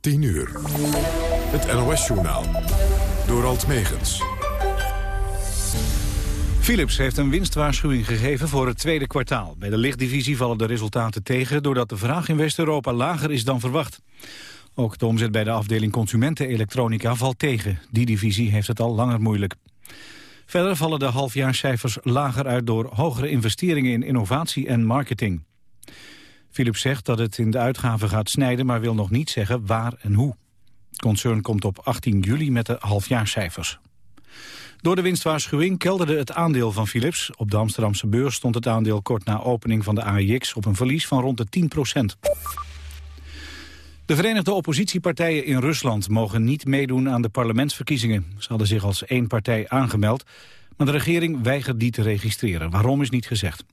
10 uur. Het NOS-journaal. Door Alt Megens. Philips heeft een winstwaarschuwing gegeven voor het tweede kwartaal. Bij de lichtdivisie vallen de resultaten tegen... doordat de vraag in West-Europa lager is dan verwacht. Ook de omzet bij de afdeling consumentenelektronica valt tegen. Die divisie heeft het al langer moeilijk. Verder vallen de halfjaarcijfers lager uit door hogere investeringen in innovatie en marketing. Philips zegt dat het in de uitgaven gaat snijden, maar wil nog niet zeggen waar en hoe. Het concern komt op 18 juli met de halfjaarcijfers. Door de winstwaarschuwing kelderde het aandeel van Philips. Op de Amsterdamse beurs stond het aandeel kort na opening van de AIX op een verlies van rond de 10 procent. De Verenigde Oppositiepartijen in Rusland mogen niet meedoen aan de parlementsverkiezingen. Ze hadden zich als één partij aangemeld, maar de regering weigert die te registreren. Waarom is niet gezegd.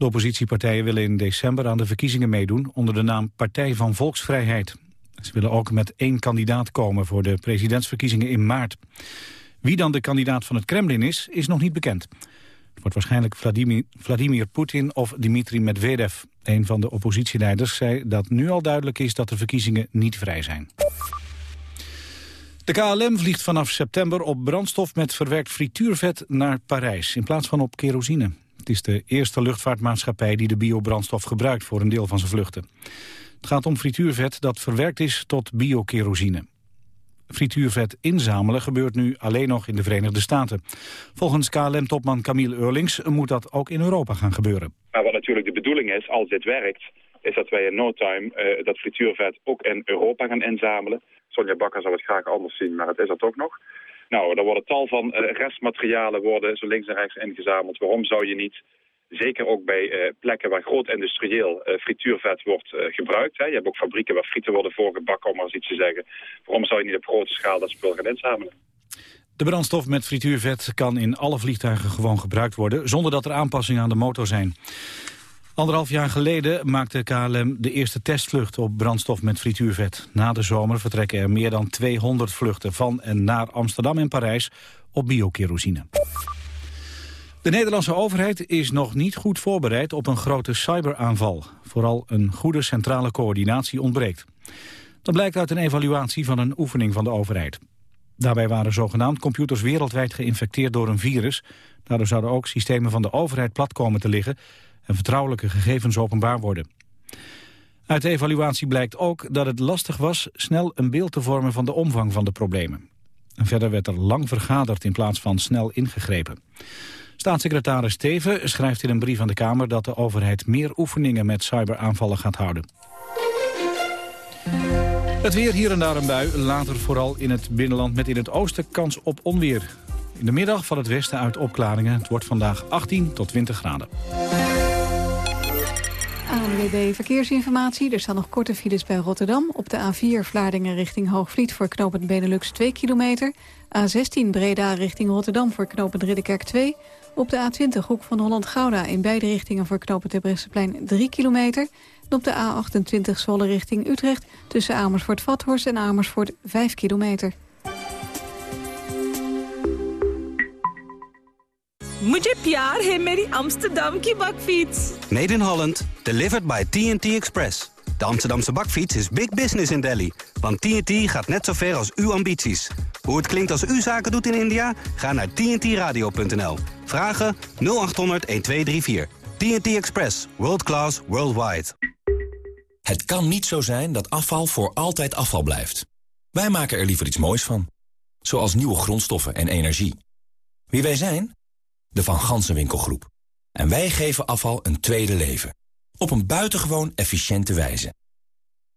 De oppositiepartijen willen in december aan de verkiezingen meedoen onder de naam Partij van Volksvrijheid. Ze willen ook met één kandidaat komen voor de presidentsverkiezingen in maart. Wie dan de kandidaat van het Kremlin is, is nog niet bekend. Het wordt waarschijnlijk Vladimir, Vladimir Poetin of Dmitri Medvedev. Een van de oppositieleiders zei dat nu al duidelijk is dat de verkiezingen niet vrij zijn. De KLM vliegt vanaf september op brandstof met verwerkt frituurvet naar Parijs... in plaats van op kerosine. Het is de eerste luchtvaartmaatschappij die de biobrandstof gebruikt voor een deel van zijn vluchten. Het gaat om frituurvet dat verwerkt is tot biokerosine. Frituurvet inzamelen gebeurt nu alleen nog in de Verenigde Staten. Volgens KLM-topman Camille Eurlings moet dat ook in Europa gaan gebeuren. Maar wat natuurlijk de bedoeling is, als dit werkt, is dat wij in no time uh, dat frituurvet ook in Europa gaan inzamelen. Sonja Bakker zou het graag anders zien, maar het is er toch nog. Nou, er worden tal van uh, restmaterialen worden zo links en rechts ingezameld. Waarom zou je niet Zeker ook bij uh, plekken waar groot industrieel uh, frituurvet wordt gebruikt. Hè. Je hebt ook fabrieken waar frieten worden voorgebakken, om maar eens iets te zeggen. Waarom zou je niet op grote schaal dat spul gaan inzamelen? De brandstof met frituurvet kan in alle vliegtuigen gewoon gebruikt worden... zonder dat er aanpassingen aan de motor zijn. Anderhalf jaar geleden maakte KLM de eerste testvlucht op brandstof met frituurvet. Na de zomer vertrekken er meer dan 200 vluchten van en naar Amsterdam en Parijs op biokerosine. De Nederlandse overheid is nog niet goed voorbereid op een grote cyberaanval. Vooral een goede centrale coördinatie ontbreekt. Dat blijkt uit een evaluatie van een oefening van de overheid. Daarbij waren zogenaamd computers wereldwijd geïnfecteerd door een virus. Daardoor zouden ook systemen van de overheid plat komen te liggen... en vertrouwelijke gegevens openbaar worden. Uit de evaluatie blijkt ook dat het lastig was... snel een beeld te vormen van de omvang van de problemen. En verder werd er lang vergaderd in plaats van snel ingegrepen. Staatssecretaris Teven schrijft in een brief aan de Kamer... dat de overheid meer oefeningen met cyberaanvallen gaat houden. Het weer hier en daar een bui, later vooral in het binnenland... met in het oosten kans op onweer. In de middag van het westen uit opklaringen. Het wordt vandaag 18 tot 20 graden. ANWB Verkeersinformatie. Er staan nog korte files bij Rotterdam. Op de A4 Vlaardingen richting Hoogvliet voor knooppunt Benelux 2 kilometer. A16 Breda richting Rotterdam voor knooppunt Ridderkerk 2. Op de A20 Hoek van Holland-Gouda in beide richtingen voor knooppunt Terbrechtseplein 3 kilometer. En op de A28 Zwolle richting Utrecht tussen Amersfoort-Vathorst en Amersfoort 5 kilometer. मुझे प्यार है मेरी Amsterdam की bakfiets. Made in Holland, delivered by TNT Express. De Amsterdamse bakfiets is big business in Delhi. Want TNT gaat net zo ver als uw ambities. Hoe het klinkt als u zaken doet in India? Ga naar tntradio.nl. Vragen 0800 1234. TNT Express. World class, worldwide. Het kan niet zo zijn dat afval voor altijd afval blijft. Wij maken er liever iets moois van. Zoals nieuwe grondstoffen en energie. Wie wij zijn? De Van Gansenwinkelgroep. En wij geven afval een tweede leven. Op een buitengewoon efficiënte wijze.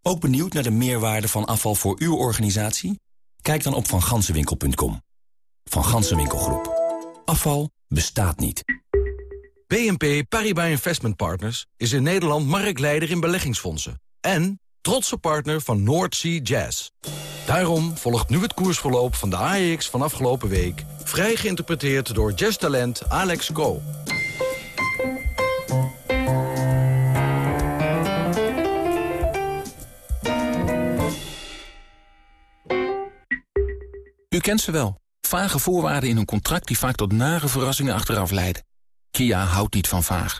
Ook benieuwd naar de meerwaarde van afval voor uw organisatie? Kijk dan op vangansenwinkel.com. Van Gansenwinkelgroep. Afval bestaat niet. BNP Paribas Investment Partners is in Nederland marktleider in beleggingsfondsen. En trotse partner van North Sea Jazz. Daarom volgt nu het koersverloop van de AEX van afgelopen week... vrij geïnterpreteerd door jazztalent Alex Go. U kent ze wel. Vage voorwaarden in een contract die vaak tot nare verrassingen achteraf leiden. Kia houdt niet van vaag.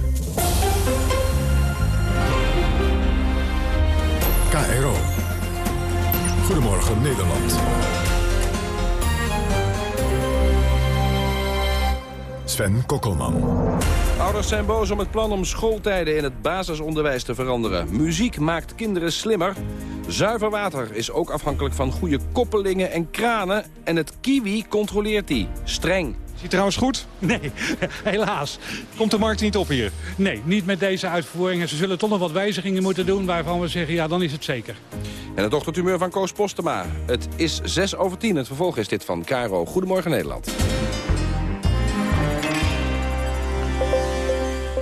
Goedemorgen Nederland. Sven Kokkelman. Ouders zijn boos om het plan om schooltijden in het basisonderwijs te veranderen. Muziek maakt kinderen slimmer. Zuiver water is ook afhankelijk van goede koppelingen en kranen. En het kiwi controleert die. Streng. Is hij trouwens goed? Nee, helaas. Komt de markt niet op hier? Nee, niet met deze uitvoering. En ze zullen toch nog wat wijzigingen moeten doen... waarvan we zeggen, ja, dan is het zeker. En het ochtendhumeur van Koos Postema. Het is 6 over 10. Het vervolg is dit van Caro. Goedemorgen Nederland.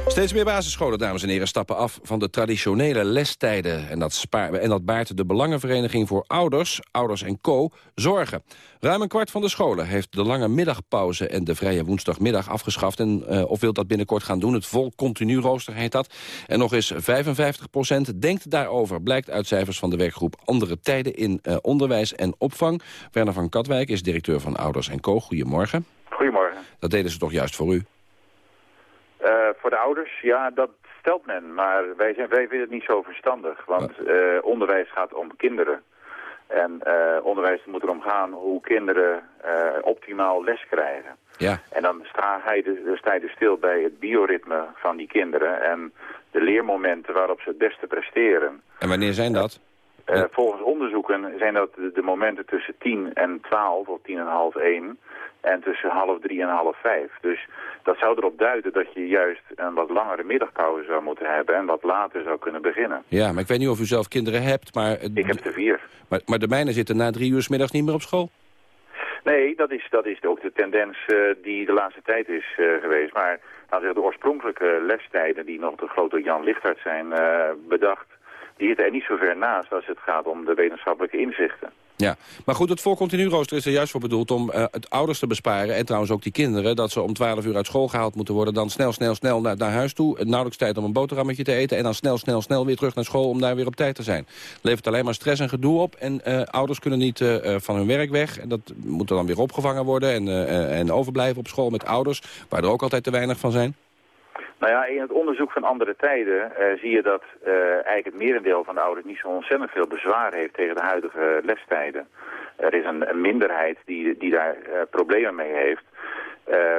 Steeds meer basisscholen, dames en heren, stappen af van de traditionele lestijden. En dat, spaar, en dat baart de Belangenvereniging voor Ouders, Ouders en Co. zorgen. Ruim een kwart van de scholen heeft de lange middagpauze en de vrije woensdagmiddag afgeschaft. En, uh, of wil dat binnenkort gaan doen. Het vol continu rooster heet dat. En nog eens 55% denkt daarover, blijkt uit cijfers van de werkgroep Andere Tijden in uh, Onderwijs en Opvang. Werner van Katwijk is directeur van Ouders en Co. Goedemorgen. Goedemorgen. Dat deden ze toch juist voor u? Uh, voor de ouders, ja, dat stelt men. Maar wij, zijn, wij vinden het niet zo verstandig. Want uh, onderwijs gaat om kinderen. En uh, onderwijs moet erom gaan hoe kinderen optimaal les krijgen. Ja. En dan sta, hij de, sta je dus stil bij het bioritme van die kinderen. En de leermomenten waarop ze het beste presteren. En wanneer zijn dat? Volgens onderzoeken zijn dat de, de, momenten tussen 10 en 12, of 10 en half 1, en tussen half 3 en half 5. Dus dat zou erop duiden dat je juist een wat langere middagpauze zou moeten hebben en wat later zou kunnen beginnen. Ja, maar ik weet niet of u zelf kinderen hebt, maar... Ik heb er vier. Maar, maar de mijne zitten na drie uur s middags niet meer op school? Nee, dat is, dat is ook de tendens uh, die de laatste tijd is uh, geweest. Maar laten we de oorspronkelijke lestijden die nog door grote Jan Lichthart zijn uh, bedacht die zitten er niet zo ver naast als het gaat om de wetenschappelijke inzichten. Ja, maar goed, het voorcontinu rooster is er juist voor bedoeld om uh, het ouders te besparen... en trouwens ook die kinderen, dat ze om 12 uur uit school gehaald moeten worden... dan snel, snel, snel naar, naar huis toe, nauwelijks tijd om een boterhammetje te eten... en dan snel, snel, snel weer terug naar school om daar weer op tijd te zijn. levert alleen maar stress en gedoe op en uh, ouders kunnen niet uh, van hun werk weg... en dat moet dan weer opgevangen worden en, en overblijven op school met ouders... waar er ook altijd te weinig van zijn. Nou ja, in het onderzoek van andere tijden uh, zie je dat uh, eigenlijk het merendeel van de ouders niet zo ontzettend veel bezwaar heeft tegen de huidige lestijden. Er is een, minderheid die, die daar uh, problemen mee heeft.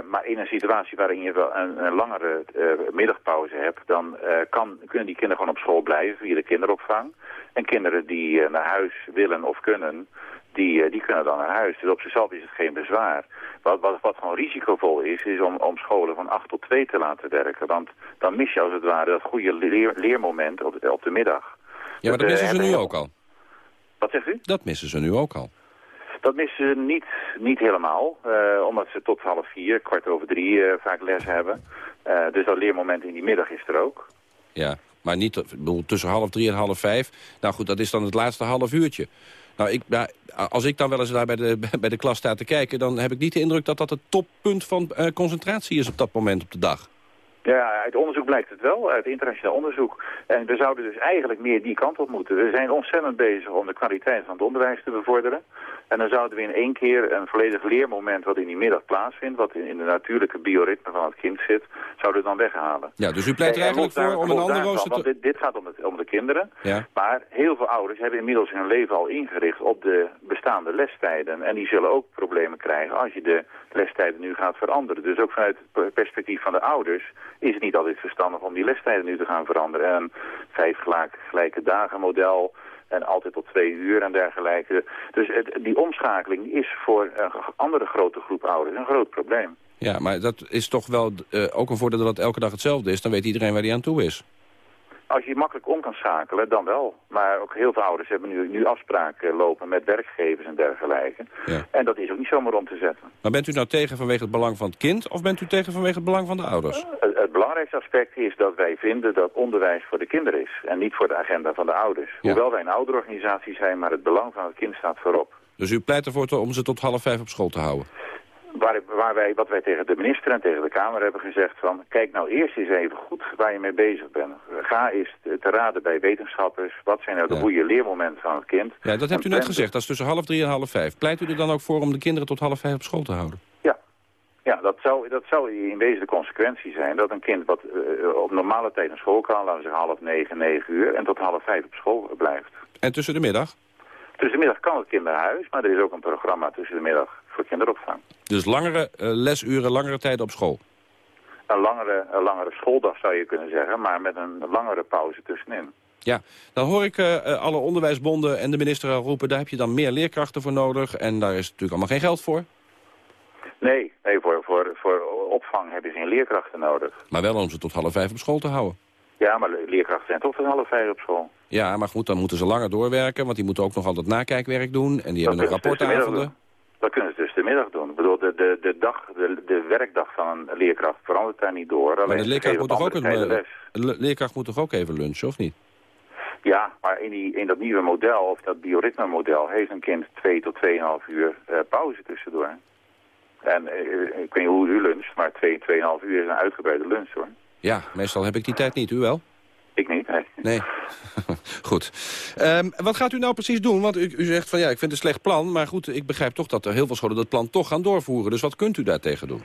maar in een situatie waarin je wel een, een langere middagpauze hebt, dan kan, kunnen die kinderen gewoon op school blijven via de kinderopvang. En kinderen die naar huis willen of kunnen, die, die kunnen dan naar huis. Dus op zichzelf is het geen bezwaar. Wat, wat, wat gewoon risicovol is, is om, om scholen van 8 tot 2 te laten werken. Want dan mis je als het ware dat goede leer, leermoment op, op de middag. Ja, maar dat missen ze nu ook al. Wat zegt u? Dat missen ze nu ook al. Dat missen ze niet, niet helemaal, uh, omdat ze tot half vier, kwart over drie uh, vaak les hebben. Uh, dus dat leermoment in die middag is er ook. Ja, maar niet bedoel, tussen half drie en half vijf. Nou goed, dat is dan het laatste half uurtje. Nou, ik, ja, als ik dan wel eens daar bij de, bij de klas sta te kijken... dan heb ik niet de indruk dat dat het toppunt van uh, concentratie is op dat moment op de dag. Ja, uit onderzoek blijkt het wel, uit internationaal onderzoek. En we zouden dus eigenlijk meer die kant op moeten. We zijn ontzettend bezig om de kwaliteit van het onderwijs te bevorderen. En dan zouden we in één keer een volledig leermoment wat in die middag plaatsvindt... wat in, de natuurlijke bioritme van het kind zit, zouden we dan weghalen. Ja, dus u pleit er eigenlijk voor om een andere rooster te... Dit, dit, gaat om, het, om de kinderen. Ja. Maar heel veel ouders hebben inmiddels hun leven al ingericht op de bestaande lestijden. En die zullen ook problemen krijgen als je de lestijden nu gaat veranderen. Dus ook vanuit het perspectief van de ouders is het niet altijd verstandig om die lestijden nu te gaan veranderen. En vijf gelijke dagen model en altijd tot twee uur en dergelijke. Dus het, die omschakeling is voor een andere grote groep ouders een groot probleem. Ja, maar dat is toch wel uh, ook een voordeel dat elke dag hetzelfde is. Dan weet iedereen waar hij aan toe is. Als je makkelijk om kan schakelen, dan wel. Maar ook heel veel ouders hebben nu, nu afspraken lopen met werkgevers en dergelijke. Ja. En dat is ook niet zomaar om te zetten. Maar bent u nou tegen vanwege het belang van het kind... of bent u tegen vanwege het belang van de ouders? Het, het belangrijkste aspect is dat wij vinden dat onderwijs voor de kinderen is. En niet voor de agenda van de ouders. Hoewel wij een ouderorganisatie zijn, maar het belang van het kind staat voorop. Dus u pleit ervoor om ze tot half vijf op school te houden? Waar, waar, wij, wat wij tegen de minister en tegen de Kamer hebben gezegd van... kijk nou eerst eens even goed waar je mee bezig bent. Ga eens te raden bij wetenschappers. Wat zijn nou de goede leermomenten van het kind? Ja, dat hebt u net gezegd. Dat is tussen half drie en half vijf. Pleit u er dan ook voor om de kinderen tot half vijf op school te houden? Ja. Ja, dat zou, dat zou in wezen de consequentie zijn. Dat een kind wat uh, op normale tijd naar school kan... laten we zeggen half negen, negen uur... en tot half vijf op school blijft. En tussen de middag? Tussen de middag kan het kind naar huis... maar er is ook een programma tussen de middag voor kinderopvang. Dus langere uh, lesuren, langere tijd op school? Een langere, een langere schooldag zou je kunnen zeggen, maar met een langere pauze tussenin. Ja, dan hoor ik uh, alle onderwijsbonden en de minister al roepen... daar heb je dan meer leerkrachten voor nodig en daar is natuurlijk allemaal geen geld voor. Nee, nee voor, voor, voor opvang heb je geen leerkrachten nodig. Maar wel om ze tot half vijf op school te houden. Ja, maar leerkrachten zijn toch tot half vijf op school. Ja, maar goed, dan moeten ze langer doorwerken... want die moeten ook nog altijd nakijkwerk doen... en die dat hebben nog rapportavonden. Dat kunnen ze dus de middag doen. Ik bedoel, de, de, de, dag, de, de werkdag van een leerkracht verandert daar niet door. Alleen maar de leerkracht moet, toch ook een, een leerkracht moet toch ook even lunchen, of niet? Ja, maar in, die, in dat nieuwe model, of dat bioritme-model... heeft een kind twee tot tweeënhalf uur uh, pauze tussendoor. En uh, ik weet niet hoe u luncht, maar twee, tweeënhalf uur is een uitgebreide lunch, hoor. Ja, meestal heb ik die tijd niet. U wel? Nee. Goed. Um, wat gaat u nou precies doen? Want u, u, zegt van ja, ik vind het een slecht plan. Maar goed, ik begrijp toch dat er heel veel scholen dat plan toch gaan doorvoeren. Dus wat kunt u daartegen doen?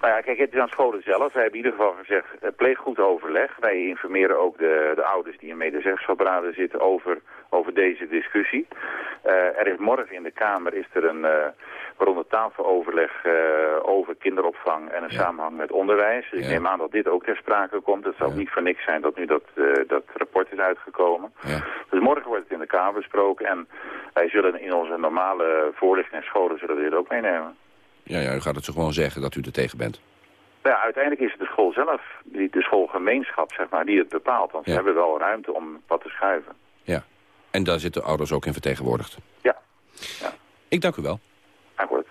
Nou ja, kijk, het is aan scholen zelf. Wij hebben in ieder geval gezegd, pleeg goed overleg. Wij informeren ook de, de ouders die in medezeggenschapsraden zitten over, over deze discussie. Uh, er is morgen in de Kamer is er een... Uh, waaronder tafeloverleg over kinderopvang en een ja. samenhang met onderwijs. Dus ik neem aan dat dit ook ter sprake komt. Het zal ja. niet voor niks zijn dat nu dat, dat rapport is uitgekomen. Dus morgen wordt het in de Kamer besproken en wij zullen in onze normale voorlichting en scholen zullen we dit ook meenemen. Ja, ja, u gaat het zo gewoon zeggen dat u er tegen bent. Ja, uiteindelijk is het de school zelf, de schoolgemeenschap, zeg maar, die het bepaalt. Want ze hebben wel ruimte om wat te schuiven. Ja, en daar zitten ouders ook in vertegenwoordigd. Ja. ja. Ik dank u wel. Akkoord.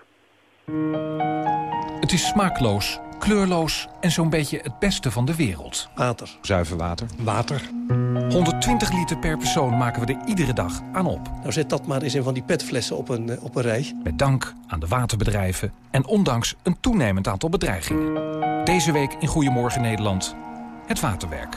Het is smaakloos, kleurloos en zo'n beetje het beste van de wereld. Water. Zuiver water. Water. 120 liter per persoon maken we er iedere dag aan op. Nou zet dat maar eens in van die petflessen op een, op een rij. Met dank aan de waterbedrijven en ondanks een toenemend aantal bedreigingen. Deze week in Goedemorgen Nederland, het waterwerk.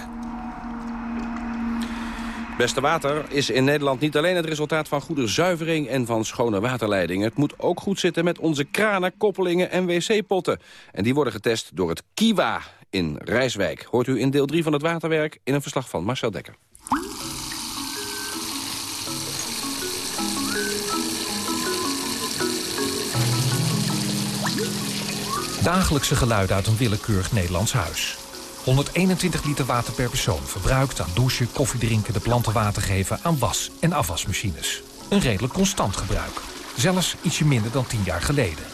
Beste water is in Nederland niet alleen het resultaat van goede zuivering en van schone waterleidingen. Het moet ook goed zitten met onze kranen, koppelingen en wc-potten. En die worden getest door het Kiwa in Rijswijk. Hoort u in deel 3 van het waterwerk in een verslag van Marcel Dekker. Dagelijkse geluiden uit een willekeurig Nederlands huis. 121 liter water per persoon verbruikt aan douchen, koffiedrinken, de planten water geven aan was- en afwasmachines. Een redelijk constant gebruik. Zelfs ietsje minder dan 10 jaar geleden.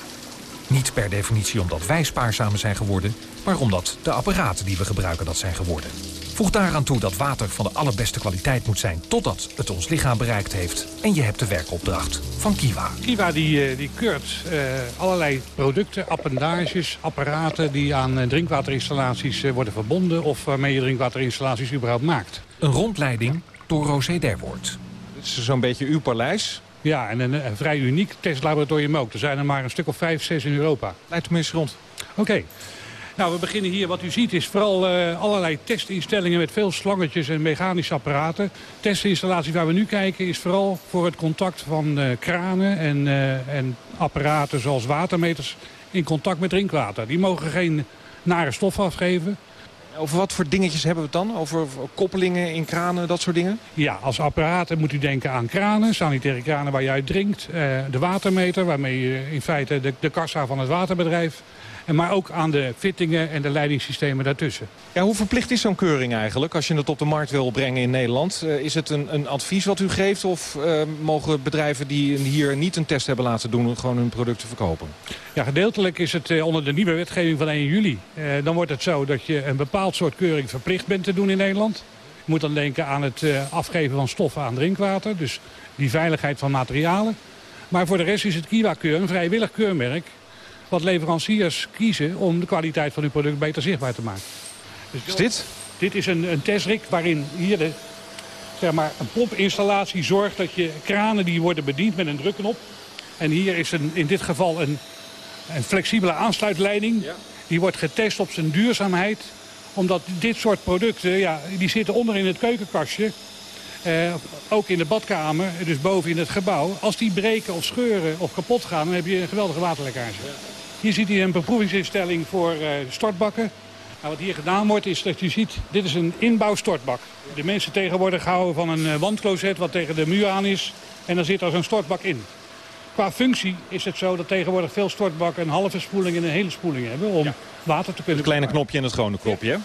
Niet per definitie omdat wij spaarzamer zijn geworden, maar omdat de apparaten die we gebruiken dat zijn geworden. Voeg daaraan toe dat water van de allerbeste kwaliteit moet zijn totdat het ons lichaam bereikt heeft. En je hebt de werkopdracht van Kiwa. Kiwa die, die keurt uh, allerlei producten, appendages, apparaten die aan uh, drinkwaterinstallaties worden verbonden of waarmee je drinkwaterinstallaties überhaupt maakt. Een rondleiding door Rosé Derwoord. Dit is zo'n beetje uw paleis. Ja, en een, een, vrij uniek testlaboratorium ook. Er zijn er maar een stuk of vijf, zes in Europa. Leidt u eens rond. Oké. Okay. Nou, we beginnen hier. Wat u ziet is vooral uh, allerlei testinstellingen met veel slangetjes en mechanische apparaten. Testinstallatie waar we nu kijken is vooral voor het contact van uh, kranen en, uh, en apparaten zoals watermeters in contact met drinkwater. Die mogen geen nare stof afgeven. Over wat voor dingetjes hebben we het dan? Over koppelingen in kranen, dat soort dingen? Ja, als apparaten moet u denken aan kranen, sanitaire kranen waar je uit drinkt. de watermeter, waarmee je in feite de, de kassa van het waterbedrijf maar ook aan de fittingen en de leidingssystemen daartussen. Ja, hoe verplicht is zo'n keuring eigenlijk als je het op de markt wil brengen in Nederland? Uh, is het een, een, advies wat u geeft of uh, mogen bedrijven die hier niet een test hebben laten doen... gewoon hun producten verkopen? Ja, gedeeltelijk is het uh, onder de nieuwe wetgeving van 1 juli. dan wordt het zo dat je een bepaald soort keuring verplicht bent te doen in Nederland. Je moet dan denken aan het afgeven van stoffen aan drinkwater. Dus die veiligheid van materialen. Maar voor de rest is het Kiwa-keur een vrijwillig keurmerk wat leveranciers kiezen om de kwaliteit van hun product beter zichtbaar te maken. Dus Is dit? Dit is een, een testrik waarin hier de, zeg maar, een pompinstallatie zorgt dat je kranen die worden bediend met een drukknop. En hier is een, in dit geval een, een flexibele aansluitleiding. Die wordt getest op zijn duurzaamheid. Omdat dit soort producten, ja, die zitten onder in het keukenkastje. Eh, ook in de badkamer, dus boven in het gebouw. Als die breken of scheuren of kapot gaan, dan heb je een geweldige waterlekkage. Hier ziet u een beproevingsinstelling voor eh, stortbakken. Nou, wat hier gedaan wordt is dat u ziet, dit is een inbouwstortbak. De mensen tegenwoordig houden van een eh, wandcloset wat tegen de muur aan is. En dan zit er zo'n stortbak in. Qua functie is het zo dat tegenwoordig veel stortbakken een halve spoeling en een hele spoeling hebben. Om water te kunnen Het kleine knopje en het gewone knopje, hè?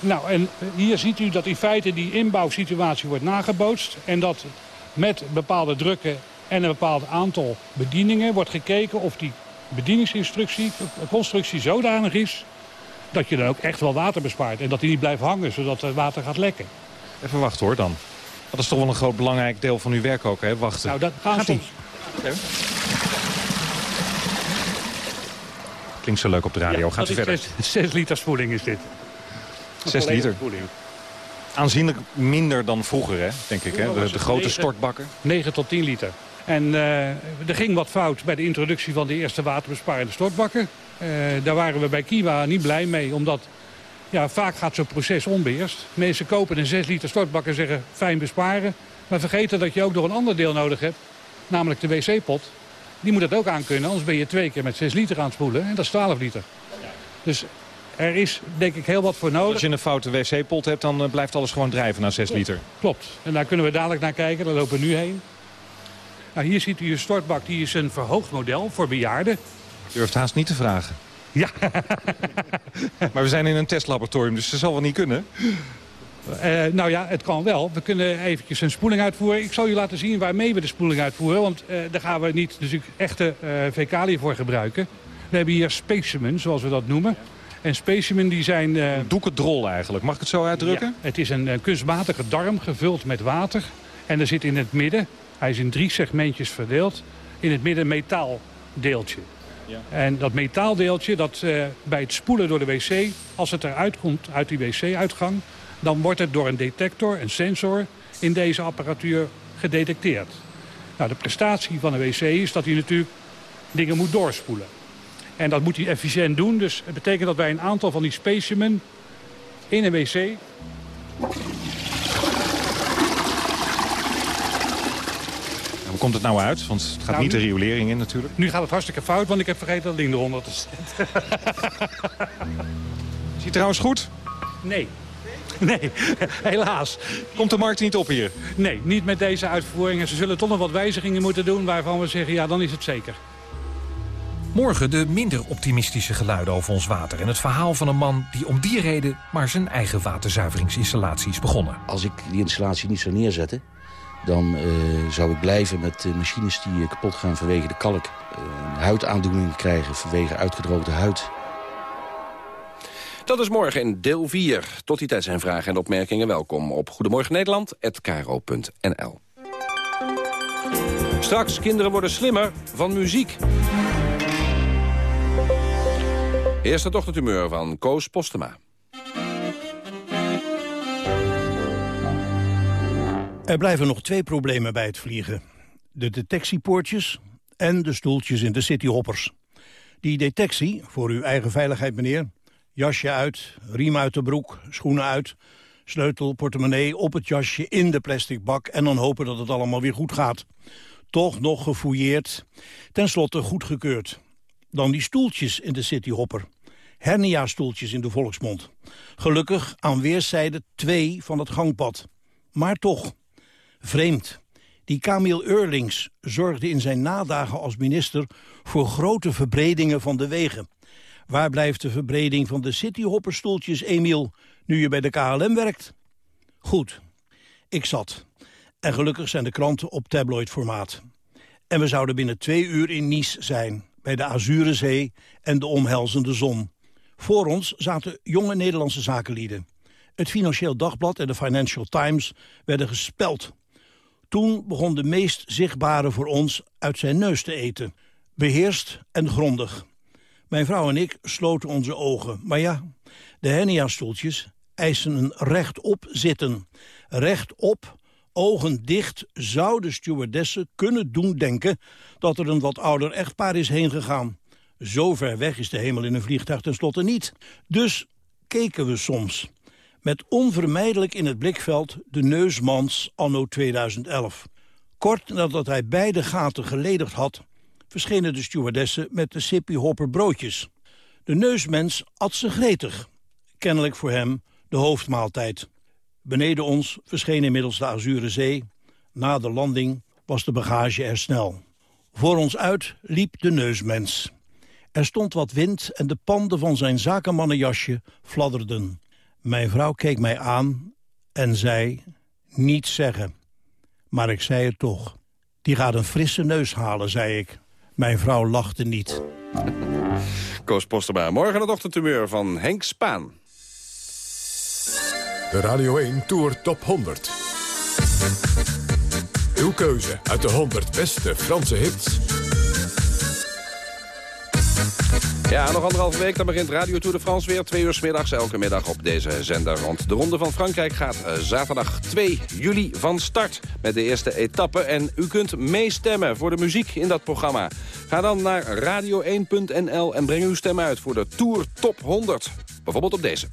Nou, en hier ziet u dat in feite die inbouwsituatie wordt nagebootst. En dat met bepaalde drukken en een bepaald aantal bedieningen wordt gekeken of die bedieningsinstructie, constructie zodanig is dat je dan ook echt wel water bespaart. En dat die niet blijft hangen, zodat het water gaat lekken. Even wachten hoor dan. Dat is toch wel een groot belangrijk deel van uw werk ook, hè? Wachten. Nou, dat gaan Gaat-ie. soms. Klinkt zo leuk op de radio. Gaat u verder. zes- Zes liter spoeling is dit. Een 6 volledige liter. Aanzienlijk minder dan vroeger, hè? denk ik. Hè? De, grote stortbakken. 9 tot 10 liter. En eh, er ging wat fout bij de introductie van de eerste waterbesparende stortbakken. Eh, daar waren we bij Kiwa niet blij mee, omdat ja, vaak gaat zo'n proces onbeheerst. Mensen kopen een 6 liter stortbak en zeggen fijn besparen. Maar vergeten dat je ook nog een ander deel nodig hebt, namelijk de wc-pot. Die moet het ook aankunnen, anders ben je twee keer met 6 liter aan het spoelen. En dat is 12 liter. Dus er is denk ik heel wat voor nodig. Als je een foute wc-pot hebt, dan eh, blijft alles gewoon drijven na 6 liter. Klopt. En daar kunnen we dadelijk naar kijken. Daar lopen we nu heen. Nou, hier ziet u een stortbak. Die is een verhoogd model voor bejaarden. Durft haast niet te vragen. Ja. maar we zijn in een testlaboratorium, dus dat zal wel niet kunnen. Eh, nou ja, het kan wel. We kunnen eventjes een spoeling uitvoeren. Ik zal u laten zien waarmee we de spoeling uitvoeren. Want eh, daar gaan we niet natuurlijk echte eh fecaliën voor gebruiken. We hebben hier specimen, zoals we dat noemen. En specimen die zijn... eh Doekendrol eigenlijk. Mag ik het zo uitdrukken? Ja, het is een eh, kunstmatige darm gevuld met water. En er zit in het midden, hij is in drie segmentjes verdeeld, in het midden een metaaldeeltje. En dat metaaldeeltje, dat eh, bij het spoelen door de wc, als het eruit komt uit die wc-uitgang, dan wordt het door een detector, een sensor, in deze apparatuur gedetecteerd. Nou, de prestatie van een wc is dat hij natuurlijk dingen moet doorspoelen. En dat moet hij efficiënt doen, dus het betekent dat wij een aantal van die specimen in een wc En hoe komt het nou uit? Want het gaat Nou, niet de riolering in natuurlijk. Nu gaat het hartstikke fout, want ik heb vergeten dat ding eronder te zetten. Zie je trouwens goed? Nee. Nee, helaas. Komt de markt niet op hier? Nee, niet met deze uitvoering. En ze zullen toch nog wat wijzigingen moeten doen waarvan we zeggen, ja, dan is het zeker. Morgen de minder optimistische geluiden over ons water... en het verhaal van een man die om die reden maar zijn eigen waterzuiveringsinstallatie is begonnen. Als ik die installatie niet zou neerzetten... dan eh, zou ik blijven met machines die eh, kapot gaan vanwege de kalk. eh, huidaandoeningen krijgen vanwege uitgedroogde huid. Dat is morgen in deel 4. Tot die tijd zijn vragen en opmerkingen welkom op Goedemorgen Nederland@kro.nl. Straks, kinderen worden slimmer van muziek. Eerst het ochtendhumeur van Koos Postema. Er blijven nog twee problemen bij het vliegen. De detectiepoortjes en de stoeltjes in de cityhoppers. Die detectie, voor uw eigen veiligheid meneer... jasje uit, riem uit de broek, schoenen uit... sleutel, portemonnee op het jasje in de plastic bak... en dan hopen dat het allemaal weer goed gaat. Toch nog gefouilleerd, ten slotte goedgekeurd. Dan die stoeltjes in de cityhopper. Hernia-stoeltjes in de volksmond. Gelukkig aan weerszijden twee van het gangpad. Maar toch... Vreemd. Die Camille Eurlings zorgde in zijn nadagen als minister... voor grote verbredingen van de wegen. Waar blijft de verbreding van de cityhopperstoeltjes, Emiel... nu je bij de KLM werkt? Goed. Ik zat. En gelukkig zijn de kranten op tabloidformaat. En we zouden binnen twee uur in Nice zijn... bij de Azure Zee en de omhelzende zon. Voor ons zaten jonge Nederlandse zakenlieden. Het Financieel Dagblad en de Financial Times werden gespeld. Toen begon de meest zichtbare voor ons uit zijn neus te eten. Beheerst en grondig. Mijn vrouw en ik sloten onze ogen. Maar ja, de hernia-stoeltjes eisen een rechtop zitten. Rechtop, ogen dicht, zou de stewardessen kunnen doen denken... dat er een wat ouder echtpaar is heen gegaan. Zo ver weg is de hemel in een vliegtuig tenslotte niet. Dus keken we soms. Met onvermijdelijk in het blikveld de neusmans anno 2011. Kort nadat hij beide gaten geledigd had... verschenen de stewardessen met de sippy hopper broodjes. De neusmens at ze gretig. Kennelijk voor hem de hoofdmaaltijd. Beneden ons verscheen inmiddels de Azure Zee. Na de landing was de bagage er snel. Voor ons uit liep de neusmens. Er stond wat wind en de panden van zijn zakenmannenjasje fladderden. Mijn vrouw keek mij aan en zei, niet zeggen. Maar ik zei het toch. Die gaat een frisse neus halen, zei ik. Mijn vrouw lachte niet. Koos Postema, morgen het ochtendtumeur van Henk Spaan. De Radio 1 Tour Top 100. Uw keuze uit de 100 beste Franse hits. Ja, nog anderhalve week, dan begint Radio Tour de France weer. Twee uur s middags, elke middag op deze zender. rond. de Ronde van Frankrijk gaat uh, zaterdag 2 juli van start met de eerste etappe. En u kunt meestemmen voor de muziek in dat programma. Ga dan naar radio1.nl en breng uw stem uit voor de Tour Top 100. Bijvoorbeeld op deze.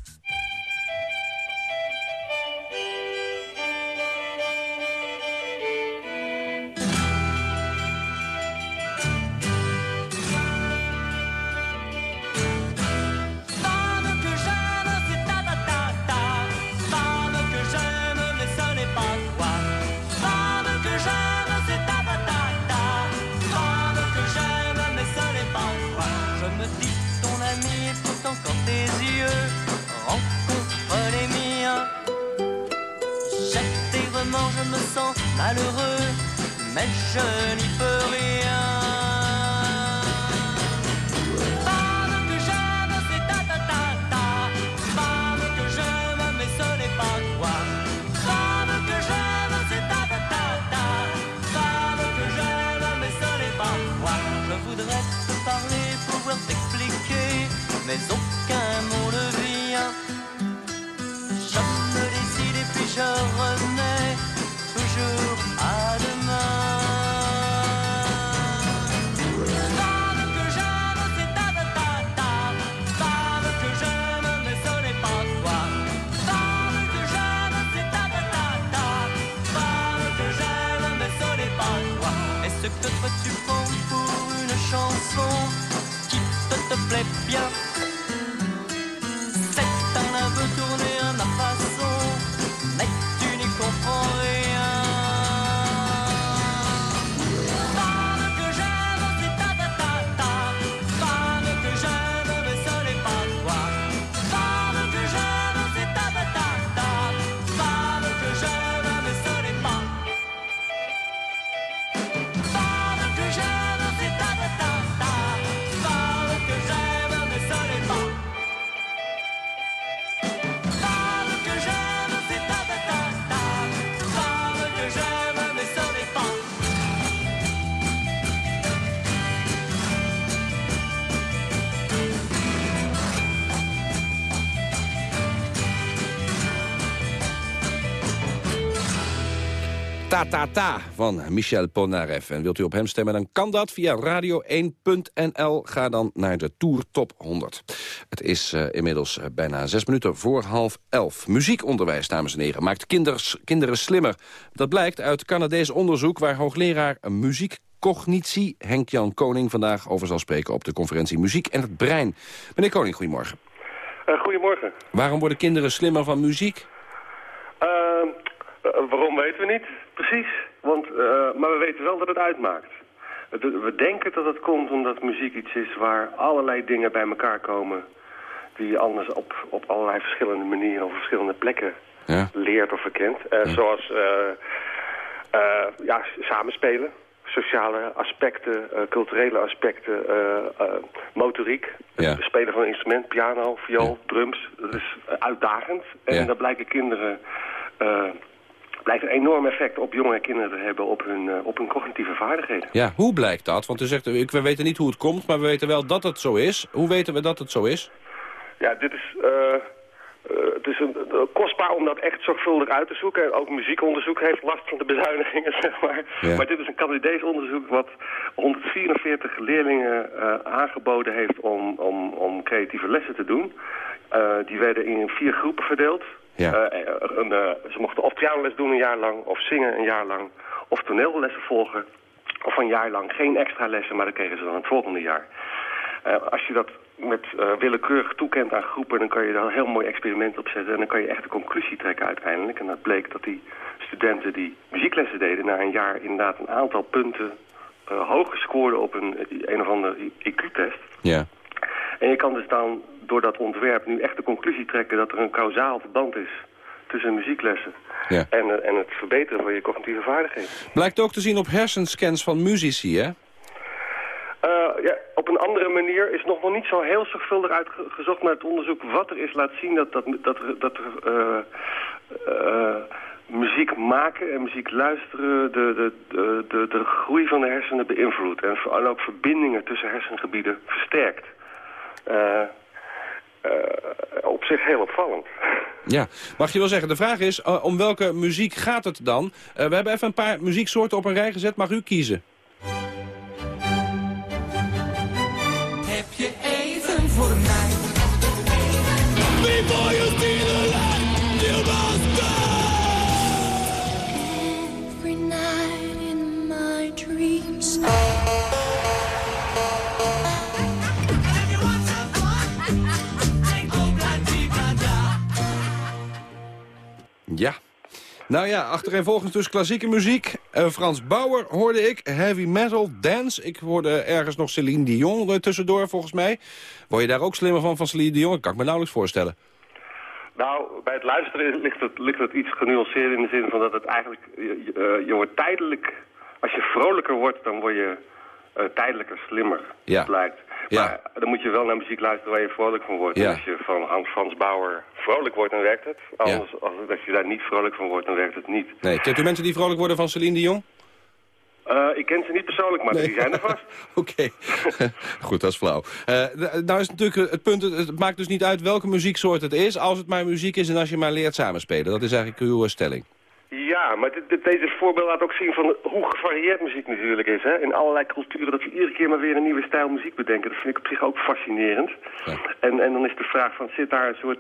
Ta Ta Ta van Michel Polnareff. En wilt u op hem stemmen, dan kan dat via radio1.nl. Ga dan naar de Tour Top 100. Het is eh, inmiddels eh, bijna zes minuten voor half elf. Muziekonderwijs, dames en heren, maakt kinders, kinderen slimmer. Dat blijkt uit Canadees onderzoek waar hoogleraar muziekcognitie Henk-Jan Koning vandaag over zal spreken op de conferentie Muziek en het Brein. Meneer Koning, goedemorgen. Eh, goedemorgen. Waarom worden kinderen slimmer van muziek? Eh, waarom weten we niet precies, want, eh, maar we weten wel dat het uitmaakt. We denken dat het komt omdat muziek iets is waar allerlei dingen bij elkaar komen... die je anders op, op allerlei verschillende manieren of verschillende plekken Ja. leert of herkent. Eh, Zoals eh, eh, ja, samenspelen, sociale aspecten, eh, culturele aspecten, eh, eh, motoriek. Ja. Het spelen van een instrument, piano, viool, drums. Dat is eh, uitdagend. En Ja. daar blijken kinderen... eh, blijkt een enorm effect op jonge kinderen te hebben op hun, eh, op hun cognitieve vaardigheden. Ja, hoe blijkt dat? Want u zegt, ik, we weten niet hoe het komt, maar we weten wel dat het zo is. Hoe weten we dat het zo is? Ja, dit is... eh, eh, het is een, eh, kostbaar om dat echt zorgvuldig uit te zoeken. En ook muziekonderzoek heeft last van de bezuinigingen, zeg maar. Ja. Maar dit is een Canadees onderzoek wat 144 leerlingen eh, aangeboden heeft om, om, om creatieve lessen te doen. Eh, die werden in vier groepen verdeeld. Ja. Eh, eh, een, eh, ze mochten of pianoles doen een jaar lang, of zingen een jaar lang, of toneellessen volgen. Of een jaar lang geen extra lessen, maar dat kregen ze dan het volgende jaar. Als je dat met eh, willekeurig toekent aan groepen, dan kan je daar een heel mooi experiment op zetten. En dan kan je echt de conclusie trekken uiteindelijk. En dat bleek dat die studenten die muzieklessen deden, na een jaar inderdaad een aantal punten eh, hoger scoorden op een, een of andere IQ-test. Ja. En je kan dus dan door dat ontwerp nu echt de conclusie trekken dat er een kausaal verband is tussen muzieklessen Ja. en, eh, en het verbeteren van je cognitieve vaardigheden. Blijkt ook te zien op hersenscans van muzici, hè? Eh, ja, op een andere manier is nog wel niet zo heel zorgvuldig uitgezocht naar het onderzoek wat er is laat zien dat, dat, dat, dat eh, muziek maken en muziek luisteren de, de, de, de, de groei van de hersenen beïnvloedt. En vooral ook verbindingen tussen hersengebieden versterkt. Eh, op zich heel opvallend. Ja, mag je wel zeggen. De vraag is, eh, om welke muziek gaat het dan? Eh, we hebben even een paar muzieksoorten op een rij gezet. Mag u kiezen? Heb je even voor mij? Nou ja, achtereenvolgens dus klassieke muziek. Eh, Frans Bauer hoorde ik, heavy metal, dance. Ik hoorde ergens nog Celine Dion er tussendoor, volgens mij. Word je daar ook slimmer van, van Celine Dion? Dat kan ik me nauwelijks voorstellen. Nou, bij het luisteren ligt het, ligt het iets genuanceerd in de zin van dat het eigenlijk... Je, je, eh, je wordt tijdelijk... Als je vrolijker wordt, dan word je eh, tijdelijker slimmer, Ja. blijkt. Ja. Maar dan moet je wel naar muziek luisteren waar je vrolijk van wordt. Ja. Als je van Hans Frans Bauer vrolijk wordt, dan werkt het. Anders, als, als je daar niet vrolijk van wordt, dan werkt het niet. Nee, kent u mensen die vrolijk worden van Celine Dion? Eh, ik ken ze niet persoonlijk, maar die zijn er vast. Oké, goed, dat is flauw. Eh, nou is natuurlijk het punt, het maakt dus niet uit welke muzieksoort het is... als het maar muziek is en als je maar leert samenspelen. Dat is eigenlijk uw eh, stelling. Ja, maar dit, dit- deze voorbeeld laat ook zien van hoe gevarieerd muziek natuurlijk is. Hè? In allerlei culturen dat we iedere keer maar weer een nieuwe stijl muziek bedenken. Dat vind ik op zich ook fascinerend. En, en dan is de vraag van, zit daar een soort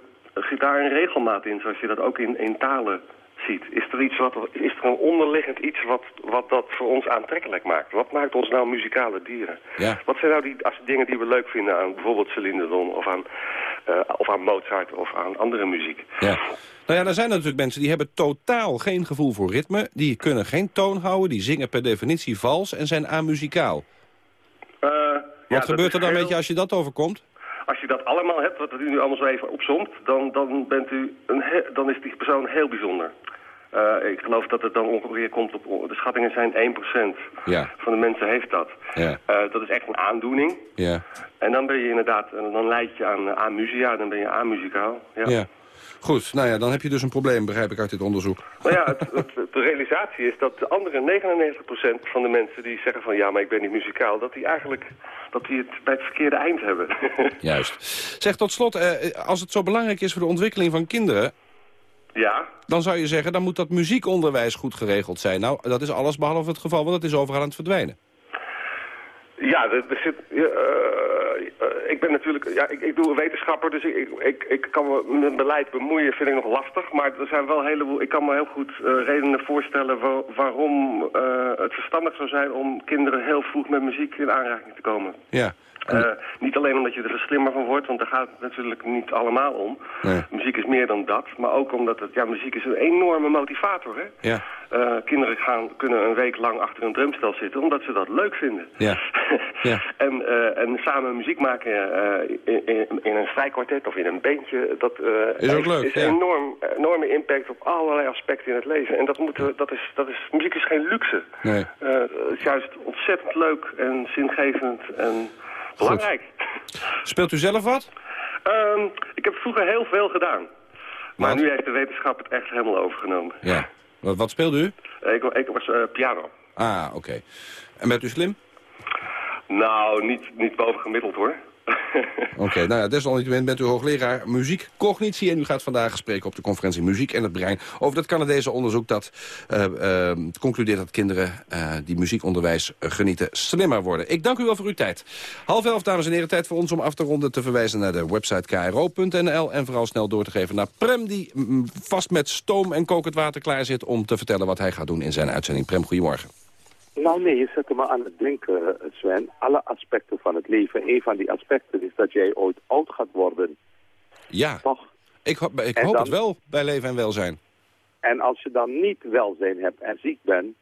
zit daar een regelmaat in, zoals je dat ook in, in talen ziet? Is er, iets wat, is er een onderliggend iets wat, wat dat voor ons aantrekkelijk maakt? Wat maakt ons nou muzikale dieren? Ja. Wat zijn nou die als dingen die we leuk vinden aan bijvoorbeeld Celine Dion of aan, eh, of aan Mozart of aan andere muziek? Ja. Nou ja, er zijn natuurlijk mensen die hebben totaal geen gevoel voor ritme. Die kunnen geen toon houden, die zingen per definitie vals en zijn amuzikaal. Eh, Wat ja, gebeurt er dan heel- met je als je dat overkomt? Als je dat allemaal hebt, wat u nu allemaal zo even opzomt, dan, dan, bent u een dan is die persoon heel bijzonder. Eh, ik geloof dat het dan ongeveer komt op... De schattingen zijn 1% Ja, van de mensen heeft dat. ja, Eh, dat is echt een aandoening. ja. En dan ben je inderdaad... Dan leid je aan amusia, dan ben je amuzikaal. Ja. ja. Goed, nou ja, dan heb je dus een probleem, begrijp ik uit dit onderzoek. Nou ja, het, het- de realisatie is dat de andere 99% van de mensen die zeggen van... ja, maar ik ben niet muzikaal, dat die eigenlijk dat die het bij het verkeerde eind hebben. Juist. Zeg tot slot, eh, als het zo belangrijk is voor de ontwikkeling van kinderen... ja, dan zou je zeggen, dan moet dat muziekonderwijs goed geregeld zijn. Nou, dat is alles behalve het geval, want dat is overal aan het verdwijnen. Ja, er, er zit, ja, eh, ik ben natuurlijk, ja, ik, ik doe wetenschapper, dus ik, ik, ik kan me met beleid bemoeien, vind ik nog lastig. Maar er zijn wel een heleboel, ik kan me heel goed eh, redenen voorstellen wa- waarom eh, het verstandig zou zijn om kinderen heel vroeg met muziek in aanraking te komen. Ja. Eh, niet alleen omdat je er slimmer van wordt, want daar gaat het natuurlijk niet allemaal om. Nee. Muziek is meer dan dat, maar ook omdat het, ja, muziek is een enorme motivator, hè. Ja. Eh, kinderen gaan, kunnen een week lang achter een drumstel zitten omdat ze dat leuk vinden. Ja. ja. En, eh, en samen muziek maken in, in, in een strijkkwartet of in een bandje, dat Is ook leuk, is ja. enorm, enorme impact op allerlei aspecten in het leven. En dat moeten, dat is, dat is, muziek is geen luxe. Nee. Het is juist ontzettend leuk en zingevend en belangrijk. Speelt u zelf wat? Ehm, ik heb vroeger heel veel gedaan. Maar nu heeft de wetenschap het echt helemaal overgenomen. Ja. Wat, wat speelde u? Eh, ik, ik was eh, piano. Ah, oké. En bent u slim? Nou, niet, niet bovengemiddeld hoor. Oké, nou ja, desalniettemin bent u hoogleraar muziek, cognitie... en u gaat vandaag spreken op de conferentie Muziek en het Brein... over dat Canadese onderzoek dat eh, eh, concludeert dat kinderen... eh, die muziekonderwijs genieten slimmer worden. Ik dank u wel voor uw tijd. Half elf, dames en heren, tijd voor ons om af te ronden... te verwijzen naar de website kro.nl... en vooral snel door te geven naar Prem... die mm, vast met stoom en kokend water klaar zit... om te vertellen wat hij gaat doen in zijn uitzending. Prem, goedemorgen. Nou nee, je zet me aan het denken, Sven. Alle aspecten van het leven. Een van die aspecten is dat jij ooit oud gaat worden. Ja, Toch? ik, ho- ik hoop dan- het wel bij leven en welzijn. En als je dan niet welzijn hebt en ziek bent,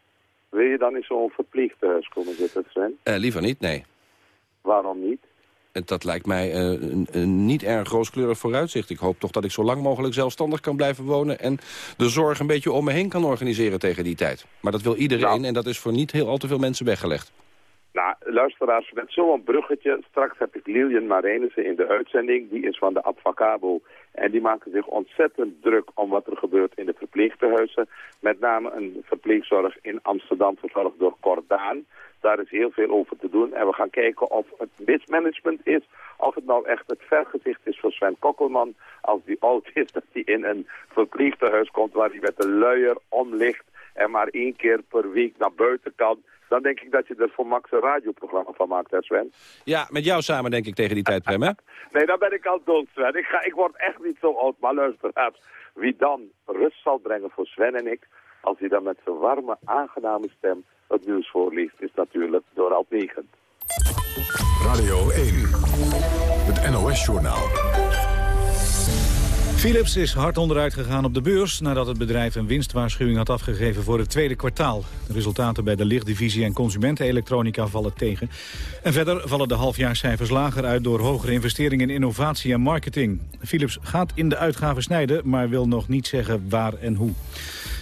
wil je dan in zo'n verpleeghuis komen zitten, Sven? Eh, liever niet, nee. Waarom niet? En Dat lijkt mij eh, een, een niet erg rooskleurig vooruitzicht. Ik hoop toch dat ik zo lang mogelijk zelfstandig kan blijven wonen... en de zorg een beetje om me heen kan organiseren tegen die tijd. Maar dat wil iedereen en dat is voor niet heel al te veel mensen weggelegd. Nou, luisteraars, met zo'n bruggetje. Straks heb ik Lilian Marijnissen in de uitzending. Die is van de Advocabo. En die maken zich ontzettend druk om wat er gebeurt in de verpleegtehuizen. Met name een verpleegzorg in Amsterdam verzorgd door Cordaan. Daar is heel veel over te doen. En we gaan kijken of het mismanagement is. Of het nou echt het vergezicht is voor Sven Kokkelman. Als die oud is, dat hij in een verpleegtehuis komt waar hij met een luier om ligt. En maar één keer per week naar buiten kan. Dan denk ik dat je er voor Max een radioprogramma van maakt, hè Sven? Ja, met jou samen denk ik tegen die tijd, Prem, hè? Nee, dan ben ik al dood, Sven. Ik, ga, ik word echt niet zo oud. Maar luisteraars, wie dan rust zal brengen voor Sven en ik... als hij dan met zijn warme, aangename stem het nieuws voorleest... is natuurlijk Dorald Negen. Radio 1, het NOS-journaal. Philips is hard onderuit gegaan op de beurs nadat het bedrijf een winstwaarschuwing had afgegeven voor het tweede kwartaal. De resultaten bij de lichtdivisie en consumentenelektronica vallen tegen. En verder vallen de halfjaarscijfers lager uit door hogere investeringen in innovatie en marketing. Philips gaat in de uitgaven snijden, maar wil nog niet zeggen waar en hoe.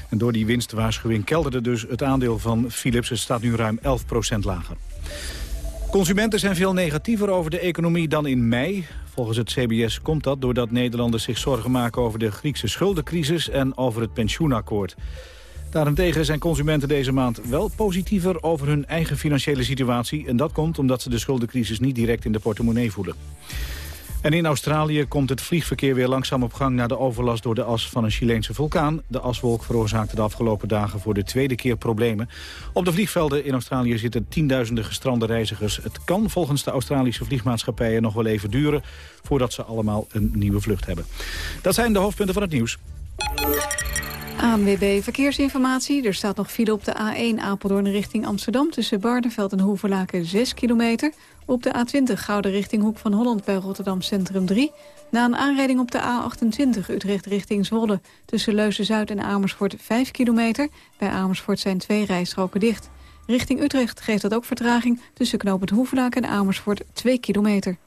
En door die winstwaarschuwing kelderde dus het aandeel van Philips. Het staat nu ruim 11% lager. Consumenten zijn veel negatiever over de economie dan in mei. Volgens het CBS komt dat doordat Nederlanders zich zorgen maken over de Griekse schuldencrisis en over het pensioenakkoord. Daarentegen zijn consumenten deze maand wel positiever over hun eigen financiële situatie. En dat komt omdat ze de schuldencrisis niet direct in de portemonnee voelen. En in Australië komt het vliegverkeer weer langzaam op gang... na de overlast door de as van een Chileense vulkaan. De aswolk veroorzaakte de afgelopen dagen voor de tweede keer problemen. Op de vliegvelden in Australië zitten tienduizenden gestrande reizigers. Het kan volgens de Australische vliegmaatschappijen nog wel even duren... voordat ze allemaal een nieuwe vlucht hebben. Dat zijn de hoofdpunten van het nieuws. ANWB Verkeersinformatie. Er staat nog file op de A1 Apeldoorn richting Amsterdam... tussen Barneveld en Hoeverlaken 6 kilometer. Op de A20 Gouden richting Hoek van Holland bij Rotterdam Centrum 3. Na een aanrijding op de A28 Utrecht richting Zwolle... tussen Leuzen-Zuid en Amersfoort 5 kilometer. Bij Amersfoort zijn twee rijstroken dicht. Richting Utrecht geeft dat ook vertraging... tussen Hoevelaken en Amersfoort 2 kilometer.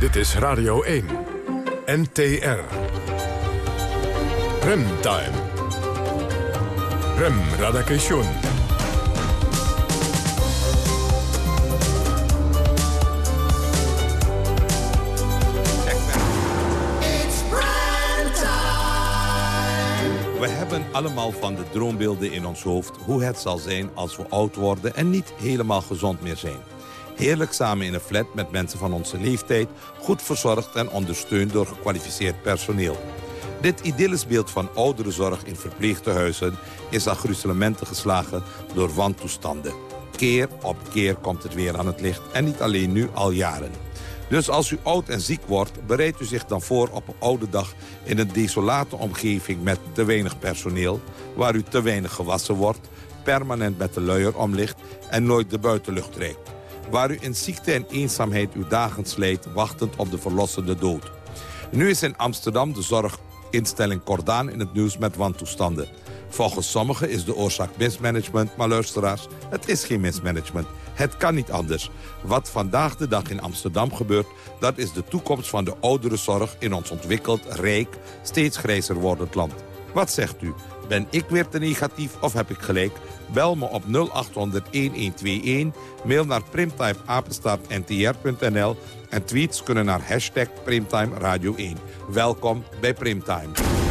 Dit is Radio 1, NTR. Remtime. Rem Radakation. We hebben allemaal van de droombeelden in ons hoofd... hoe het zal zijn als we oud worden en niet helemaal gezond meer zijn. Heerlijk samen in een flat met mensen van onze leeftijd... goed verzorgd en ondersteund door gekwalificeerd personeel. Dit idyllisch beeld van ouderenzorg in verpleegtehuizen... is aan gruzelementen geslagen door wantoestanden. Keer op keer komt het weer aan het licht en niet alleen nu, al jaren. Dus als u oud en ziek wordt, bereidt u zich dan voor op een oude dag... in een desolate omgeving met te weinig personeel... waar u te weinig gewassen wordt, permanent met de luier omligt... en nooit de buitenlucht reikt. Waar u in ziekte en eenzaamheid uw dagen slijt... wachtend op de verlossende dood. Nu is in Amsterdam de zorginstelling Cordaan in het nieuws met wantoestanden. Volgens sommigen is de oorzaak mismanagement, maar luisteraars, het is geen mismanagement. Het kan niet anders. Wat vandaag de dag in Amsterdam gebeurt, dat is de toekomst van de ouderenzorg in ons ontwikkeld, rijk, steeds grijzer wordend land. Wat zegt u? Ben ik weer te negatief of heb ik gelijk? Bel me op 0800-1121, mail naar primtimeapenstaartntr.nl en tweets kunnen naar hashtag Primtime Radio 1. Welkom bij Primtime.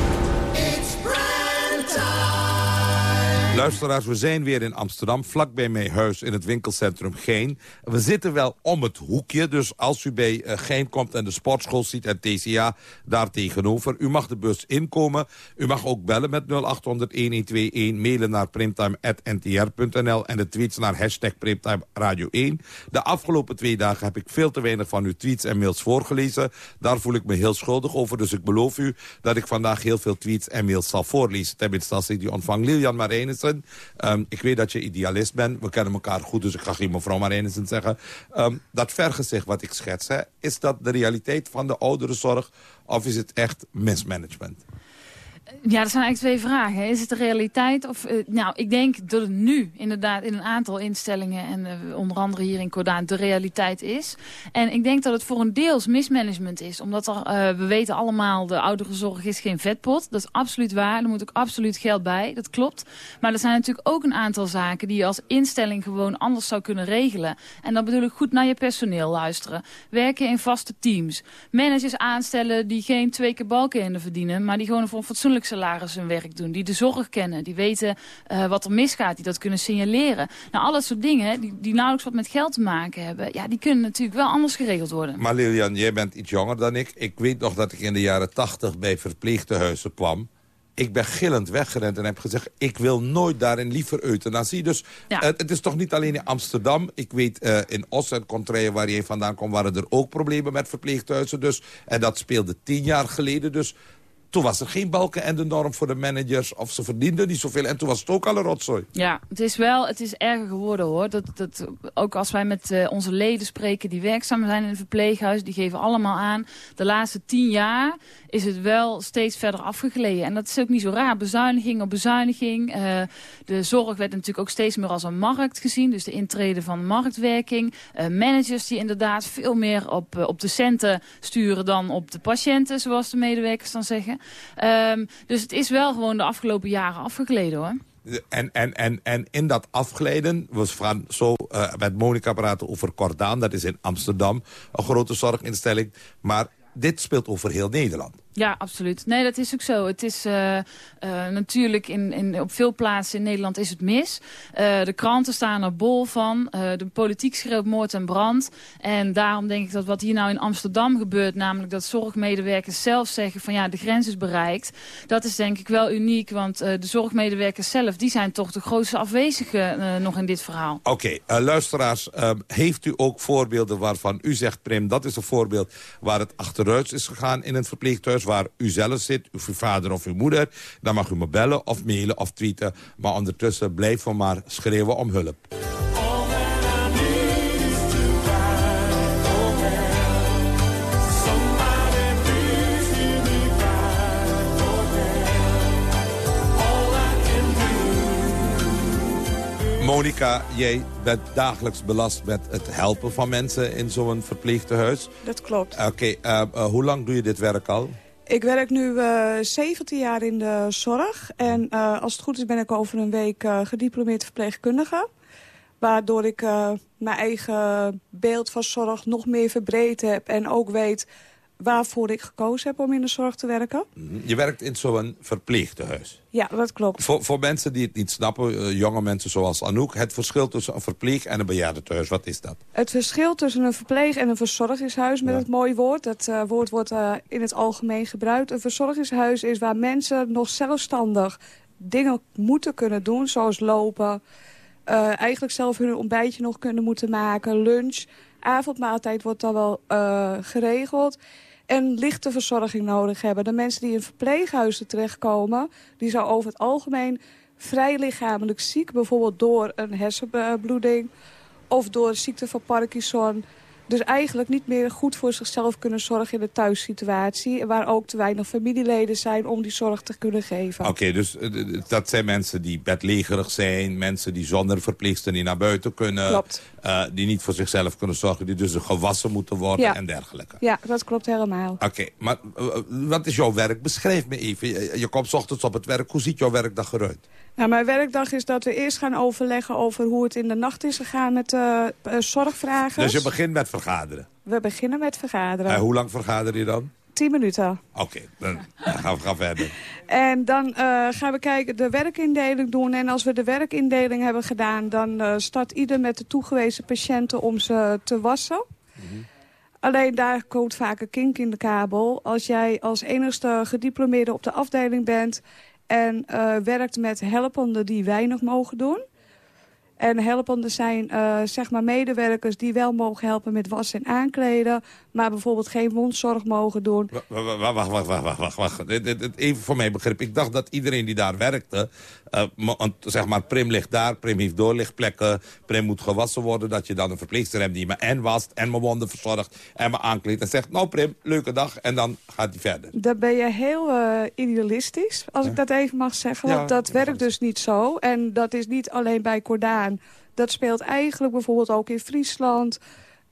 Luisteraars, we zijn weer in Amsterdam, vlak bij mijn huis in het winkelcentrum Gein. We zitten wel om het hoekje, dus als u bij eh, Gein komt en de sportschool ziet en TCA daar tegenover, u mag de bus inkomen. U mag ook bellen met 0800-1121, mailen naar primtime.ntr.nl en de tweets naar hashtag Primtime Radio 1. De afgelopen twee dagen heb ik veel te weinig van uw tweets en mails voorgelezen. Daar voel ik me heel schuldig over, dus ik beloof u dat ik vandaag heel veel tweets en mails zal voorlezen. Tenminste, als ik die ontvang. Lilian Um, ik weet dat je idealist bent. We kennen elkaar goed, dus ik ga geen mevrouw Marijnissen zeggen. Um, dat vergezicht wat ik schets, hè, is dat de realiteit van de ouderenzorg... of is het echt mismanagement? Ja, dat zijn eigenlijk twee vragen. Is het de realiteit? Of, uh, nou, ik denk dat het nu inderdaad in een aantal instellingen... en uh, onder andere hier in Cordaan de realiteit is. En ik denk dat het voor een deels mismanagement is. Omdat er, uh, we weten allemaal, de ouderenzorg is geen vetpot. Dat is absoluut waar. Er moet ook absoluut geld bij. Dat klopt. Maar er zijn natuurlijk ook een aantal zaken... die je als instelling gewoon anders zou kunnen regelen. En dan bedoel ik goed naar je personeel luisteren. Werken in vaste teams. Managers aanstellen die geen twee keer balken verdienen... maar die gewoon voor een fatsoenlijk salaris hun werk doen. Die de zorg kennen. Die weten uh, wat er misgaat. Die dat kunnen signaleren. Nou, alle soort dingen die, die nauwelijks wat met geld te maken hebben. Ja, die kunnen natuurlijk wel anders geregeld worden. Maar Lilian, jij bent iets jonger dan ik. Ik weet nog dat ik in de jaren tachtig bij verpleegtehuizen kwam ik ben gillend weggerend en heb gezegd... ik wil nooit daarin liever euthanasie. Dus ja. uh, het is toch niet alleen in Amsterdam. Ik weet uh, in Os en Contraille, waar je vandaan komt... waren er ook problemen met verpleeghuizen. Dus, en dat speelde tien jaar geleden. Dus toen was er geen balken en de norm voor de managers. Of ze verdienden niet zoveel. En toen was het ook al een rotzooi. Ja, het is wel, het is erger geworden hoor. Dat, dat, ook als wij met uh, onze leden spreken die werkzaam zijn in het verpleeghuis. Die geven allemaal aan. De laatste tien jaar is het wel steeds verder afgegleden. En dat is ook niet zo raar. Bezuiniging op bezuiniging. Uh, de zorg werd natuurlijk ook steeds meer als een markt gezien. Dus de intrede van marktwerking. Uh, managers die inderdaad veel meer op, uh, op de centen sturen dan op de patiënten. Zoals de medewerkers dan zeggen. Um, dus het is wel gewoon de afgelopen jaren afgegleden hoor. En, en, en, en in dat afglijden, we gaan zo met Monica praten over Cordaan. Dat is in Amsterdam, een grote zorginstelling. Maar dit speelt over heel Nederland. Ja, absoluut. Nee, dat is ook zo. Het is uh, uh, natuurlijk in, in, op veel plaatsen in Nederland is het mis. Uh, de kranten staan er bol van. de politiek schreeuwt moord en brand. En daarom denk ik dat wat hier nou in Amsterdam gebeurt... namelijk dat zorgmedewerkers zelf zeggen van ja, de grens is bereikt... dat is denk ik wel uniek, want de zorgmedewerkers zelf... die zijn toch de grootste afwezigen nog in dit verhaal. Oké, luisteraars, heeft u ook voorbeelden waarvan u zegt... Prim, dat is een voorbeeld waar het achteruit is gegaan in een verpleeghuis waar u zelf zit, uw vader of uw moeder... dan mag u me bellen of mailen of tweeten. Maar ondertussen blijf we maar schreeuwen om hulp. Monika, jij bent dagelijks belast met het helpen van mensen in zo'n verpleegtehuis. Dat klopt. Oké, okay, uh, uh, hoe lang doe je dit werk al? Ik werk nu uh, 17 jaar in de zorg. En uh, als het goed is ben ik over een week uh, gediplomeerd verpleegkundige. Waardoor ik mijn eigen beeld van zorg nog meer verbreed heb. En ook weet waarvoor ik gekozen heb om in de zorg te werken. Je werkt in zo'n verpleegtehuis. Ja, dat klopt. Voor, voor mensen die het niet snappen, uh, jonge mensen zoals Anouk... het verschil tussen een verpleeg- en een bejaardentehuis, wat is dat? Het verschil tussen een verpleeg- en een verzorgingshuis, met ja. het mooie woord... dat uh, woord wordt uh, in het algemeen gebruikt. Een verzorgingshuis is waar mensen nog zelfstandig dingen moeten kunnen doen... zoals lopen, eigenlijk zelf hun ontbijtje nog kunnen moeten maken, lunch... Avondmaaltijd wordt dan wel geregeld en lichte verzorging nodig hebben. De mensen die in verpleeghuizen terechtkomen... die zijn over het algemeen vrij lichamelijk ziek. Bijvoorbeeld door een hersenbloeding of door ziekte van Parkinson... Dus eigenlijk niet meer goed voor zichzelf kunnen zorgen in de thuissituatie. Waar ook te weinig familieleden zijn om die zorg te kunnen geven. Oké, okay, dus uh, dat zijn mensen die bedlegerig zijn. Mensen die zonder verpleegster niet naar buiten kunnen. Klopt. Uh, die niet voor zichzelf kunnen zorgen. Die dus gewassen moeten worden ja. en dergelijke. Ja, dat klopt helemaal. Oké, okay, maar uh, wat is jouw werk? Beschrijf me even. Je, je komt 's ochtends op het werk. Hoe ziet jouw werkdag eruit? Nou, mijn werkdag is dat we eerst gaan overleggen over hoe het in de nacht is gegaan met uh, zorgvragers. Dus je begint met vergaderen? We beginnen met vergaderen. En hoe lang vergader je dan? Tien minuten. Oké, dan gaan we gaan verder. En dan eh, gaan we kijken, de werkindeling doen. En als we de werkindeling hebben gedaan... dan eh, start ieder met de toegewezen patiënten om ze te wassen. Alleen daar komt vaak een kink in de kabel. Als jij als enigste gediplomeerde op de afdeling bent... en eh, werkt met helpenden die weinig mogen doen... En helpenden zijn zeg maar medewerkers die wel mogen helpen met wassen en aankleden... maar bijvoorbeeld geen mondzorg mogen doen. Wacht, wacht, wacht, wacht, wacht, wacht, Even voor mijn begrip. Ik dacht dat iedereen die daar werkte... want zeg maar, Prim ligt daar, Prim heeft doorlichtplekken... Prim moet gewassen worden, dat je dan een verpleegster hebt... die me en wast, en mijn wonden verzorgt, en me aankleedt... en zegt, nou Prim, leuke dag, en dan gaat hij verder. Dan ben je heel eh, idealistisch, als ik dat even mag zeggen. Ja, Want dat werkt dus niet zo. En dat is niet alleen bij Cordaan. Dat speelt eigenlijk bijvoorbeeld ook in Friesland,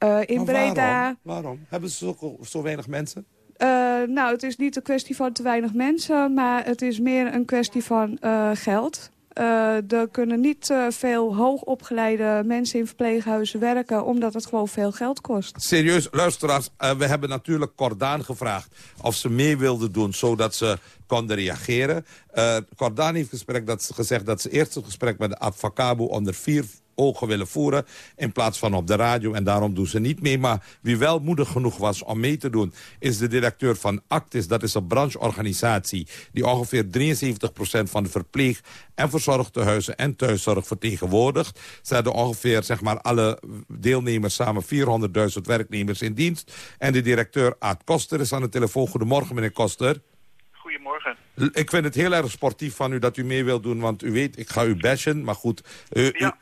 eh, in Maar Breda. Waarom? waarom? Hebben ze zo, zo weinig mensen? Eh, nou, het is niet een kwestie van te weinig mensen, maar het is meer een kwestie van eh, geld. Eh, er kunnen niet eh, veel hoogopgeleide mensen in verpleeghuizen werken... omdat het gewoon veel geld kost. Serieus, luisteraars, we hebben natuurlijk Cordaan gevraagd... of ze mee wilden doen, zodat ze konden reageren. Eh Cordaan heeft gesprek dat, gezegd dat ze eerst een gesprek met de advocabo... onder vier ogen willen voeren, in plaats van op de radio. En daarom doen ze niet mee. Maar wie wel moedig genoeg was om mee te doen... is de directeur van Actis. Dat is een brancheorganisatie... die ongeveer 73% van de verpleeg- en verzorgtehuizen en thuiszorg vertegenwoordigt. Ze hadden ongeveer zeg maar, alle deelnemers samen 400.000 werknemers in dienst. En de directeur Aad Koster is aan de telefoon. Goedemorgen, meneer Koster. Goedemorgen. Ik vind het heel erg sportief van u dat u mee wilt doen, want u weet, ik ga u bashen, maar goed. u- Ja,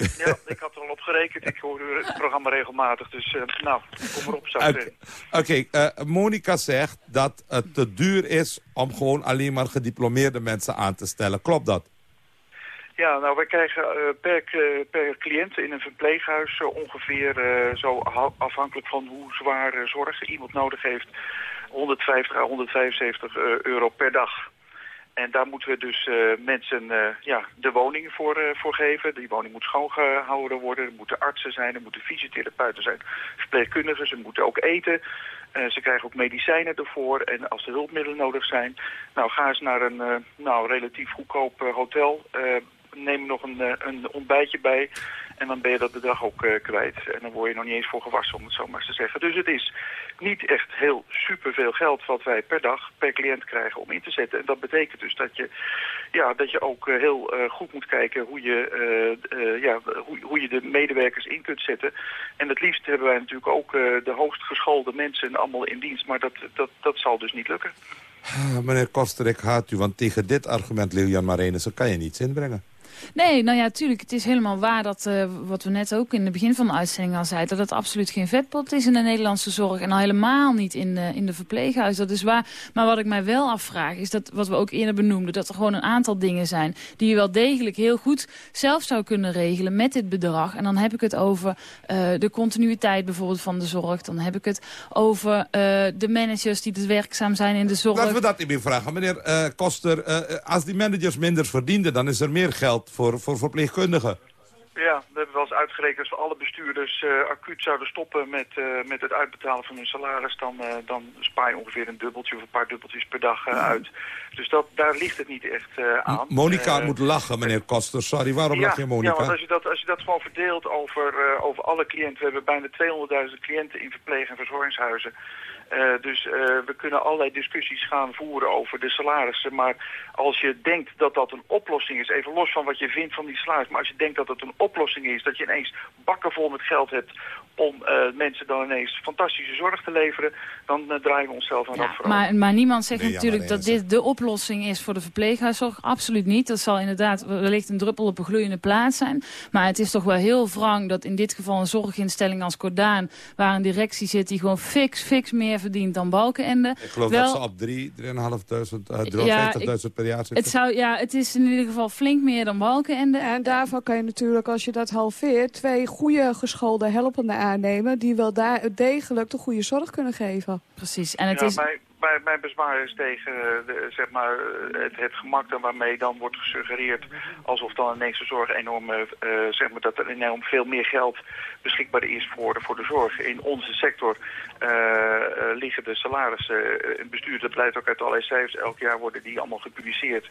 ik had er al op gerekend. Ik hoor uw programma regelmatig. Dus eh, nou, kom erop, zou ik Oké, eh, Monica zegt dat het te duur is om gewoon alleen maar gediplomeerde mensen aan te stellen. Klopt dat? Ja, nou, wij krijgen eh, per, eh, per cliënt in een verpleeghuis eh, ongeveer eh, zo ha- afhankelijk van hoe zwaar eh, zorg iemand nodig heeft, 150 à 175 eh, euro per dag. En daar moeten we dus eh, mensen eh, ja, de woning voor, eh, voor geven. Die woning moet schoongehouden worden. Er moeten artsen zijn, er moeten fysiotherapeuten zijn, verpleegkundigen. Ze moeten ook eten. Ze krijgen ook medicijnen ervoor. En als er hulpmiddelen nodig zijn, nou ga eens naar een nou, relatief goedkoop hotel. Neem nog een, eh, een ontbijtje bij. En dan ben je dat bedrag ook eh, kwijt. En dan word je nog niet eens voor gewassen, om het zo maar eens te zeggen. Dus het is niet echt heel superveel geld wat wij per dag, per cliënt krijgen om in te zetten. En dat betekent dus dat je, ja, dat je ook eh, heel goed moet kijken hoe je, ja, hoe, hoe je de medewerkers in kunt zetten. En het liefst hebben wij natuurlijk ook de hoogst geschoolde mensen allemaal in dienst. Maar dat, dat, dat zal dus niet lukken. Ah, meneer Koster, ik haat u, want tegen dit argument, Lilian Marijnissen, kan je niets inbrengen. Nee, nou ja, tuurlijk. Het is helemaal waar dat, eh, wat we net ook in het begin van de uitzending al zeiden, dat het absoluut geen vetpot is in de Nederlandse zorg. En al helemaal niet in de, in de verpleeghuis. Dat is waar. Maar wat ik mij wel afvraag, is dat wat we ook eerder benoemden, dat er gewoon een aantal dingen zijn die je wel degelijk heel goed zelf zou kunnen regelen met dit bedrag. En dan heb ik het over eh, de continuïteit bijvoorbeeld van de zorg. Dan heb ik het over eh, de managers die dus werkzaam zijn in de zorg. Laten we dat niet meer vragen. Meneer Koster, als die managers minder verdienden... dan is er meer geld voor, voor verpleegkundigen. Ja, we hebben wel eens uitgerekend als we alle bestuurders eh, acuut zouden stoppen met, eh, met het uitbetalen van hun salaris, dan, eh, dan spaar je ongeveer een dubbeltje of een paar dubbeltjes per dag uit. Dus dat, daar ligt het niet echt aan. Monica Eh, moet lachen, meneer Koster. Sorry, waarom ja, lach je, Monica? Ja, want als je dat, als je dat gewoon verdeelt over, over alle cliënten, we hebben bijna 200.000 cliënten in verpleeg- en verzorgingshuizen. Eh, dus eh, we kunnen allerlei discussies gaan voeren over de salarissen. Maar als je denkt dat dat een oplossing is, even los van wat je vindt van die salaris... maar als je denkt dat het een oplossing is, dat je ineens bakken vol met geld hebt... om eh, mensen dan ineens fantastische zorg te leveren... dan eh, draaien we onszelf aan dat voor Maar, maar niemand zegt Nee, ja, natuurlijk dat dit de oplossing is voor de verpleeghuiszorg. Absoluut niet. Dat zal inderdaad wellicht een druppel op een gloeiende plaats zijn. Maar het is toch wel heel wrang dat in dit geval een zorginstelling als Cordaan... waar een directie zit die gewoon fix, fix meer verdient dan Balkenende... Ik geloof wel, dat ze op 3, 3.500, uh, Ja, 350.000 per jaar zitten. het, zou, ja, het is in ieder geval flink meer dan Balkenende. En daarvan kan je natuurlijk, als je dat halveert... twee goede geschoolde helpenden aannemen... die wel daar degelijk de goede zorg kunnen geven. Precies. En het ja, is... mijn, bezwaar is tegen eh, de, zeg maar, eh, het, het gemak waarmee dan wordt gesuggereerd alsof dan ineens de zorg enorm, eh, zeg maar, dat er enorm veel meer geld beschikbaar is voor de, voor de zorg. In onze sector liggen de salarissen in bestuur, dat blijkt ook uit allerlei cijfers, elk jaar worden die allemaal gepubliceerd.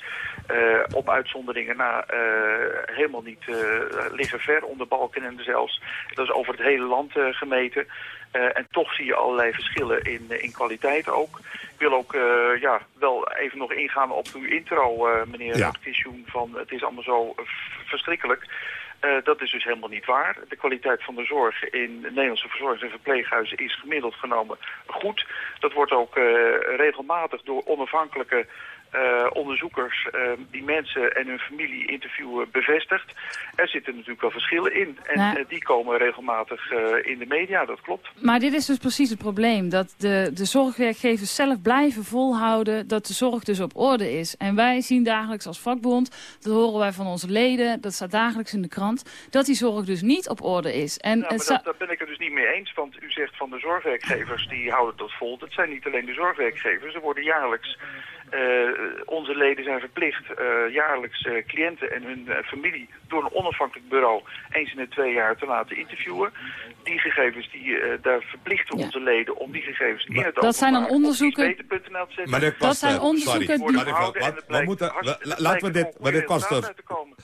op uitzonderingen na eh, helemaal niet liggen ver onder balken en zelfs. Dat is over het hele land gemeten. Eh, en toch zie je allerlei verschillen in, eh, in kwaliteit ook. Ik wil ook eh, ja, wel even nog ingaan op uw intro, meneer Ja. Van het is allemaal zo verschrikkelijk. Dat is dus helemaal niet waar. De kwaliteit van de zorg in de Nederlandse verzorgings- en verpleeghuizen is gemiddeld genomen goed. Dat wordt ook regelmatig door onafhankelijke eh, onderzoekers eh, die mensen en hun familie interviewen bevestigd. Er zitten natuurlijk wel verschillen in. En Nou. eh, die komen regelmatig in de media, dat klopt. Maar dit is dus precies het probleem. Dat de, de zorgwerkgevers zelf blijven volhouden dat de zorg dus op orde is. En wij zien dagelijks als vakbond, dat horen wij van onze leden, dat staat dagelijks in de krant, dat die zorg dus niet op orde is. En zou- dat, daar ben ik het dus niet mee eens, want u zegt van de zorgwerkgevers die houden dat vol. Dat zijn niet alleen de zorgwerkgevers, er worden jaarlijks, eh, onze leden zijn verplicht eh, jaarlijks eh, cliënten en hun familie door een onafhankelijk bureau eens in de twee jaar te laten interviewen. Die gegevens, die, eh, daar verplichten onze leden om die gegevens in het dat zijn dan onderzoeken- kiesweten.nl te zetten. Meneer Dat zijn onderzoeken sorry. die- Maar wat- we moeten, laten we dit, meneer Koster,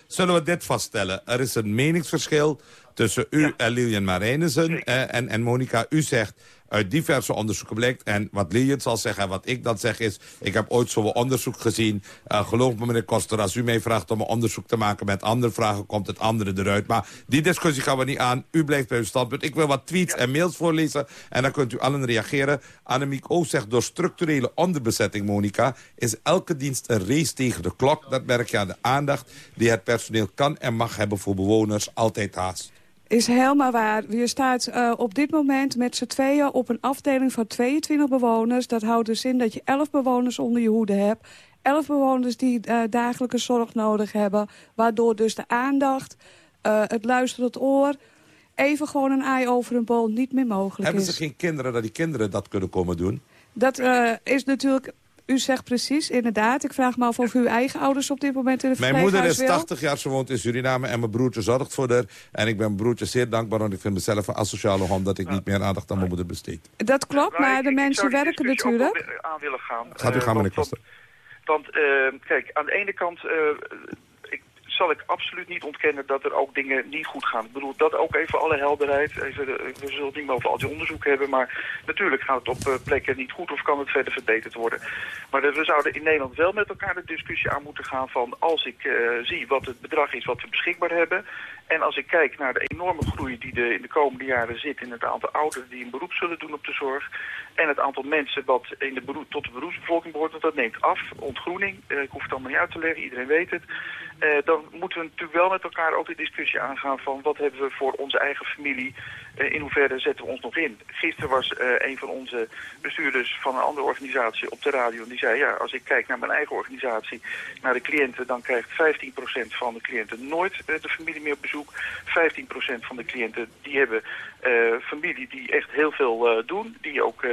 zullen we dit vaststellen? Er is een meningsverschil tussen u en Lilian Marijnissen eh, en, en Monica. U zegt uit diverse onderzoeken blijkt. En wat Lilian zal zeggen en wat ik dan zeg is... ik heb ooit zo'n onderzoek gezien. Eh, geloof me, meneer Koster, als u mij vraagt om een onderzoek te maken... met andere vragen, komt het andere eruit. Maar die discussie gaan we niet aan. U blijft bij uw standpunt. Ik wil wat tweets en mails voorlezen. En dan kunt u allen reageren. Annemiek O zegt, door structurele onderbezetting, Monica... is elke dienst een race tegen de klok. Dat merk je aan de aandacht die het personeel kan en mag hebben voor bewoners. Altijd haast. Is helemaal waar. Je staat eh, op dit moment met z'n tweeën op een afdeling van 22 bewoners. Dat houdt dus in dat je 11 bewoners onder je hoede hebt. 11 bewoners die eh, dagelijke zorg nodig hebben. Waardoor dus de aandacht, eh, het luisterend oor... even gewoon een ei over een bol niet meer mogelijk Hebben is. ze geen kinderen dat die kinderen dat kunnen komen doen? Dat is natuurlijk... U zegt precies, inderdaad. Ik vraag me af of uw eigen ouders op dit moment in het Mijn moeder is verpleeghuis wil. 80 jaar, ze woont in Suriname en mijn broertje zorgt voor haar. En ik ben mijn broertje zeer dankbaar, want ik vind mezelf een asociale hond... dat ik niet meer aandacht aan mijn moeder besteed. Dat klopt, maar de mensen werken natuurlijk. aan willen gaan. Gaat u Eh, gaan, meneer want- Koster. Want eh, kijk, aan de ene kant eh, zal ik absoluut niet ontkennen dat er ook dingen niet goed gaan. Ik bedoel, dat ook even alle helderheid. Even, de- we zullen niet meer over al die onderzoek hebben, maar natuurlijk gaat het op eh, plekken niet goed of kan het verder verbeterd worden. Maar we zouden in Nederland wel met elkaar de discussie aan moeten gaan van als ik eh, zie wat het bedrag is wat we beschikbaar hebben. En als ik kijk naar de enorme groei die er in de komende jaren zit in het aantal ouderen die een beroep zullen doen op de zorg. En het aantal mensen wat in de beroep, tot de beroepsbevolking behoort, want dat neemt af. Ontgroening, eh, ik hoef het allemaal niet uit te leggen, iedereen weet het. Eh, dan moeten we natuurlijk wel met elkaar ook de discussie aangaan van wat hebben we voor onze eigen familie, eh, in hoeverre zetten we ons nog in. Gisteren was eh, een van onze bestuurders van een andere organisatie op de radio en die zei ja, als ik kijk naar mijn eigen organisatie, naar de cliënten, dan krijgt 15% van de cliënten nooit de familie meer op bezoek. 15% van de cliënten die hebben eh, familie die echt heel veel eh, doen, die ook eh,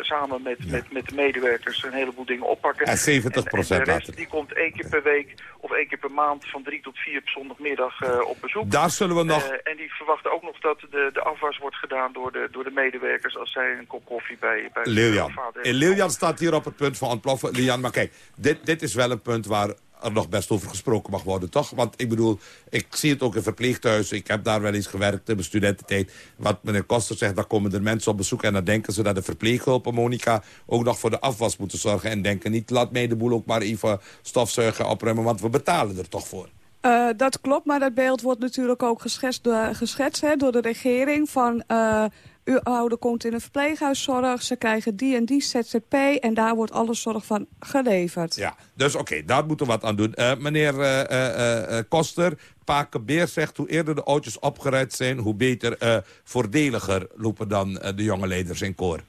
samen met, met, met de medewerkers een heleboel dingen oppakken. En 70% En, en de rest die komt één keer per week of één keer per maand van drie tot vier op zondagmiddag op bezoek. Daar zullen we nog- en die verwachten ook nog dat de, de afwas wordt gedaan door de, door de medewerkers als zij een kop koffie bij, bij Lilian. vader En Lilian staat hier op het punt van ontploffen. Lilian, maar kijk, dit, dit is wel een punt waar er nog best over gesproken mag worden, toch? Want ik bedoel, ik zie het ook in verpleeghuizen. Ik heb daar wel eens gewerkt in mijn studententijd. Wat meneer Koster zegt, daar komen er mensen op bezoek... en dan denken ze dat de verpleeghulpen, Monica... ook nog voor de afwas moeten zorgen. En denken niet, laat mij de boel ook maar even stofzuigen, opruimen... want we betalen er toch voor. Eh, dat klopt, maar dat beeld wordt natuurlijk ook geschetst door, geschetst, hè, door de regering. Van eh, uw ouder komt in een verpleeghuiszorg, ze krijgen die en die ZZP... en daar wordt alle zorg van geleverd. Ja, dus oké, daar moeten we wat aan doen. Eh, meneer eh, eh, eh, Koster, Pakenbeer zegt... hoe eerder de oudjes opgeruimd zijn, hoe beter, eh, voordeliger... lopen dan de jonge leiders in koor.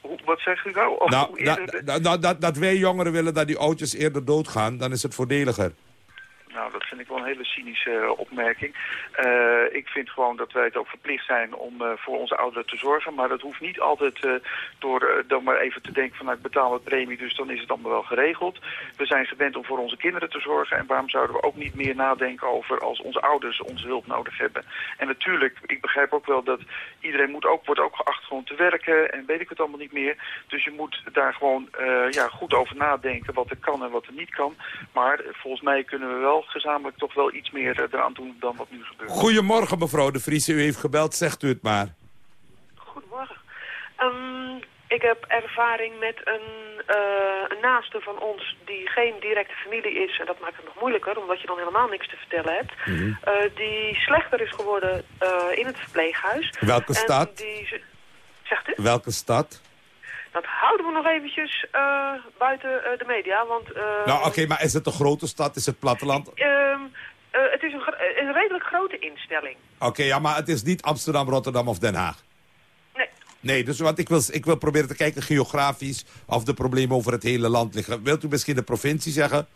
Hoe- Wat zegt u nou? Of Nou, hoe dat, eerder de- dat, dat, dat, dat wij jongeren willen dat die oudjes eerder doodgaan... dan is het voordeliger. Nou, dat vind ik wel een hele cynische eh, opmerking. Eh, ik vind gewoon dat wij het ook verplicht zijn om eh, voor onze ouderen te zorgen. Maar dat hoeft niet altijd door dan maar even te denken van ik betaal wat premie, dus dan is het allemaal wel geregeld. We zijn gewend om voor onze kinderen te zorgen. En waarom zouden we ook niet meer nadenken over als onze ouders onze hulp nodig hebben? En natuurlijk, ik begrijp ook wel dat iedereen moet ook, wordt ook geacht gewoon te werken en weet ik het allemaal niet meer. Dus je moet daar gewoon ja, goed over nadenken wat er kan en wat er niet kan. Maar volgens mij kunnen we wel gezamenlijk toch wel iets meer eh, eraan doen dan wat nu gebeurt. Goedemorgen mevrouw de Vries, u heeft gebeld, zegt u het maar. Goedemorgen. Ehm, ik heb ervaring met een, eh, een naaste van ons die geen directe familie is. En dat maakt het nog moeilijker, omdat je dan helemaal niks te vertellen hebt. Eh, die slechter is geworden eh, in het verpleeghuis. Welke En stad? Die, ze- zegt u? Welke stad? Dat houden we nog eventjes eh, buiten eh, de media, want... eh, nou oké, maar is het een grote stad, is het platteland? ehm, eh, het is een, een redelijk grote instelling. Oké, ja, maar het is niet Amsterdam, Rotterdam of Den Haag. Nee. Nee, dus wat ik wil, ik wil proberen te kijken geografisch of de problemen over het hele land liggen. Wilt u misschien de provincie zeggen?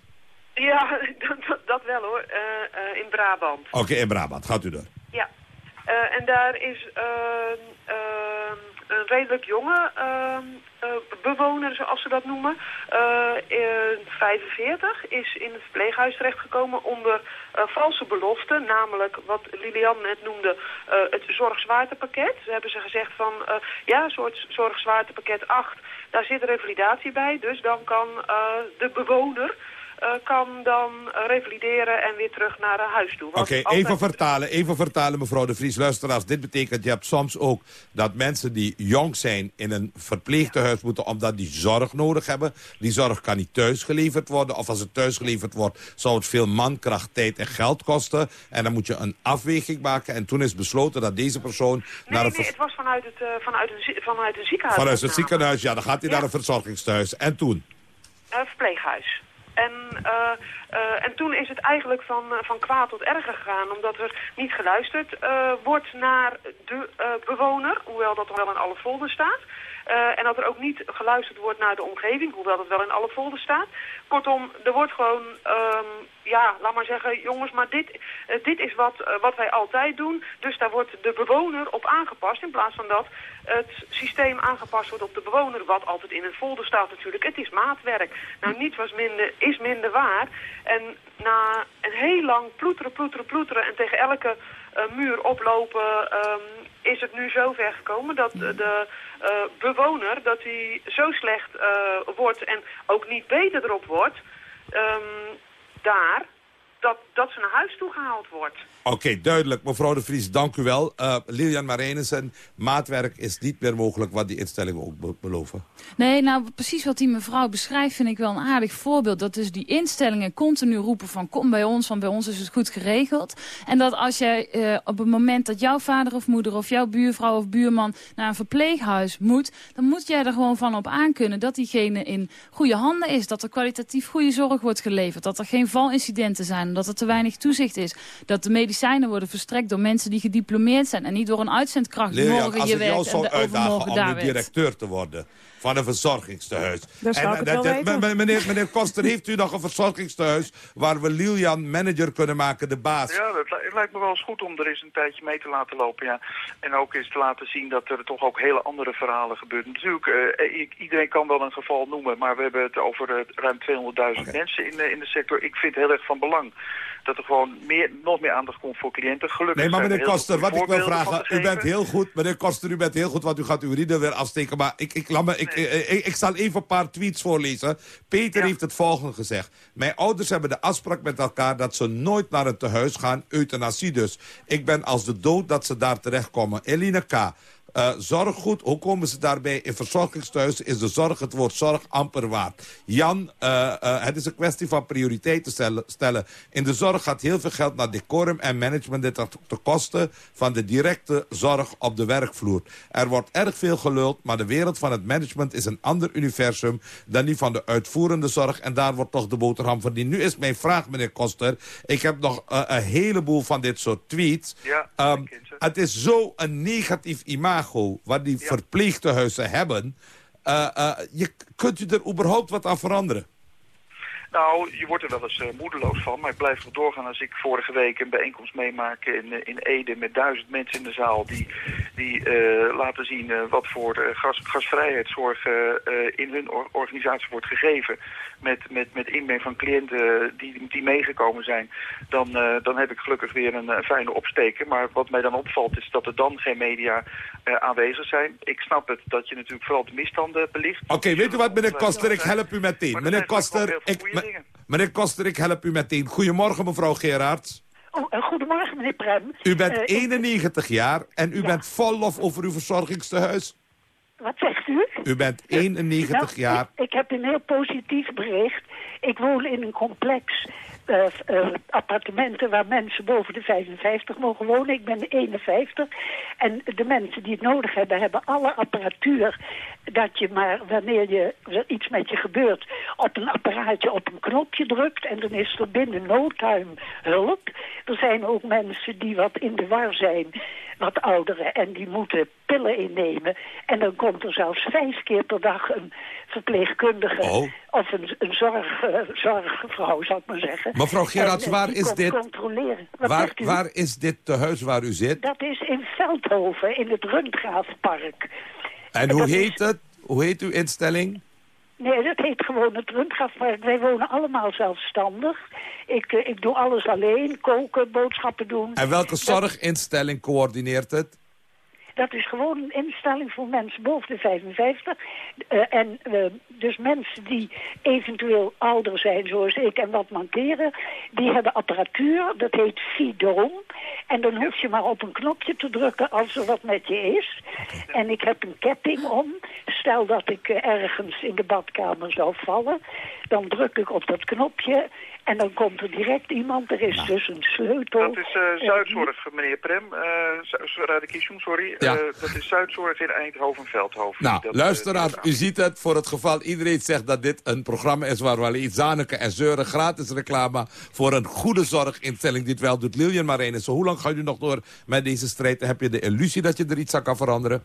Ja, dat, wel hoor, in Brabant. Oké, in Brabant. Gaat u door. Ja, en daar is ehm, ehm, een redelijk jonge eh, bewoner, zoals ze dat noemen, eh, in 45, is in het verpleeghuis terechtgekomen onder eh, valse beloften, namelijk wat Lilian net noemde, eh, het zorgzwaartepakket. Ze hebben ze gezegd van, eh, ja, soort zorgzwaartepakket 8, daar zit revalidatie bij, dus dan kan eh, de bewoner... eh, kan dan eh, revalideren en weer terug naar eh, huis toe. Oké, altijd- even vertalen, even vertalen mevrouw de Vries. Luisteraars, dit betekent, je hebt soms ook dat mensen die jong zijn in een verpleegtehuis moeten, omdat die zorg nodig hebben. Die zorg kan niet thuis geleverd worden. Of als het thuis geleverd wordt, zou het veel mankracht, tijd en geld kosten. En dan moet je een afweging maken. En toen is besloten dat deze persoon naar Nee, een nee, vers- het was vanuit, het, vanuit, een, vanuit een ziekenhuis. vanuit het ziekenhuis, ja, dan gaat hij naar een verzorgingstehuis. En toen? Eh, verpleeghuis. En, eh, eh, en toen is het eigenlijk van, eh, van kwaad tot erger gegaan, omdat er niet geluisterd wordt naar de bewoner, hoewel dat dan wel in alle folders staat. Eh, en dat er ook niet geluisterd wordt naar de omgeving, hoewel dat wel in alle folders staat. Kortom, er wordt gewoon, ehm, ja, laat maar zeggen, jongens, maar dit, eh, dit is wat, eh, wat wij altijd doen. Dus daar wordt de bewoner op aangepast, in plaats van dat het systeem aangepast wordt op de bewoner, wat altijd in een folder staat natuurlijk. Het is maatwerk. Nou, niets was minder, is minder waar. En na een heel lang ploeteren, ploeteren, ploeteren en tegen elke muur oplopen, ehm, is het nu zo ver gekomen dat de, eh, bewoner, dat hij zo slecht eh, wordt en ook niet beter erop wordt, ehm, daar, dat, dat ze naar huis toe gehaald wordt. Oké, duidelijk. Mevrouw de Vries, dank u wel. Eh, Lilian Marijnissen, maatwerk is niet meer mogelijk wat die instellingen ook be- beloven. Nee, nou precies wat die mevrouw beschrijft vind ik wel een aardig voorbeeld. Dat dus die instellingen continu roepen van kom bij ons, want bij ons is het goed geregeld. En dat als jij eh, op het moment dat jouw vader of moeder of jouw buurvrouw of buurman naar een verpleeghuis moet, dan moet jij er gewoon van op aankunnen dat diegene in goede handen is. Dat er kwalitatief goede zorg wordt geleverd. Dat er geen valincidenten zijn, dat er te weinig toezicht is. Dat de medicijnen worden verstrekt door mensen die gediplomeerd zijn en niet door een uitzendkracht die morgen je werkt en de uitdagen overmorgen om daar de directeur te worden van een verzorgingstehuis. Dan zou ik het dat- wel dat- weten. m- Meneer, meneer Koster, heeft u nog een verzorgingstehuis waar we Lilian manager kunnen maken, de baas? Ja, dat het lijkt me wel eens goed om er eens een tijdje mee te laten lopen, ja. En ook eens te laten zien dat er toch ook hele andere verhalen gebeuren. Natuurlijk, eh, i- iedereen kan wel een geval noemen, maar we hebben het over eh, ruim 200.000 mensen in, de- in de sector. Ik vind het heel erg van belang dat er gewoon meer, nog meer aandacht komt voor cliënten. Gelukkig Nee, maar er meneer Koster, wat ik wil vragen... U bent heel goed, meneer Koster, u bent heel goed... want u gaat uw rieden weer afsteken. Maar ik, ik, laat me, ik, ik, ik, ik zal even een paar tweets voorlezen. Peter heeft het volgende gezegd. Mijn ouders hebben de afspraak met elkaar... dat ze nooit naar een tehuis gaan, euthanasie dus. Ik ben als de dood dat ze daar terechtkomen. Eline K., eh, zorg goed, hoe komen ze daarbij? In verzorgingstehuizen is de zorg het woord zorg amper waard. Jan, eh, eh, het is een kwestie van prioriteiten stellen. In de zorg gaat heel veel geld naar decorum en management. Dit gaat ten koste van de directe zorg op de werkvloer. Er wordt erg veel geluld, maar de wereld van het management is een ander universum dan die van de uitvoerende zorg. En daar wordt toch de boterham verdiend. Nu is mijn vraag, meneer Koster. Ik heb nog een heleboel van dit soort tweets. Ja, Ehm, het is zo een negatief imago wat die verpleegtehuizen hebben. Eh, eh, je, kunt u er überhaupt wat aan veranderen? Nou, je wordt er wel eens uh, moedeloos van, maar ik blijf nog doorgaan als ik vorige week een bijeenkomst meemaak in, uh, in Ede met duizend mensen in de zaal die, die uh, laten zien wat voor gas, gasvrijheidszorg in hun or organisatie wordt gegeven met, met, met inbreng van cliënten die, die meegekomen zijn, dan, dan heb ik gelukkig weer een fijne opsteken. Maar wat mij dan opvalt is dat er dan geen media aanwezig zijn. Ik snap het dat je natuurlijk vooral de misstanden belicht. Oké, okay, weet u wat meneer Koster, ik help u meteen. Meneer Koster, ik... Meneer Koster, ik help u meteen. Goedemorgen, mevrouw Gerards. Oh, uh, goedemorgen, meneer Prem. U bent uh, 91 jaar en u ja. bent vol lof over uw verzorgingstehuis. Wat zegt u? U bent 91 nou, jaar. Ik, ik, heb een heel positief bericht. Ik woon in een complex uh, uh, appartementen waar mensen boven de 55 mogen wonen. Ik ben 51. En de mensen die het nodig hebben, hebben alle apparatuur... dat je maar, wanneer je, iets met je gebeurt... op een apparaatje op een knopje drukt... en dan is er binnen no time hulp. Er zijn ook mensen die wat in de war zijn wat ouderen en die moeten pillen innemen. En dan komt er zelfs vijf keer per dag een verpleegkundige oh. of een, een zorg, uh, zorgvrouw, zou ik maar zeggen. Mevrouw Gerards, en, waar is dit? Controleren. Wat Waar, waar is dit tehuis waar u zit? Dat is in Veldhoven, in het Rundgraafpark. En hoe heet het? Hoe heet uw instelling? Nee, dat heet gewoon het Rundgraafpark. Wij wonen allemaal zelfstandig. Ik, uh, ik doe alles alleen, koken, boodschappen doen. En welke zorginstelling coördineert het? Dat is gewoon een instelling voor mensen boven de 55. Uh, en uh, dus mensen die eventueel ouder zijn zoals ik en wat mankeren... die hebben apparatuur, dat heet Fidon. En dan hoef je maar op een knopje te drukken als er wat met je is. En ik heb een ketting om. Stel dat ik uh, ergens in de badkamer zou vallen... dan druk ik op dat knopje en dan komt er direct iemand. Er is nou. dus een sleutel. Dat is uh, Zuidzorg, meneer Prem. Uh, sorry. Ja. Uh, dat is Zuidzorg in Eindhoven-Veldhoven. Nou, dat, luisteraar, u ziet het. Voor het geval iedereen zegt dat dit een programma is... waar we alleen zaniken en zeuren. Gratis reclame voor een goede zorginstelling die het wel doet. Lilian zo hoe lang gaat u nog door met deze strijd? Heb je de illusie dat je er iets aan kan veranderen?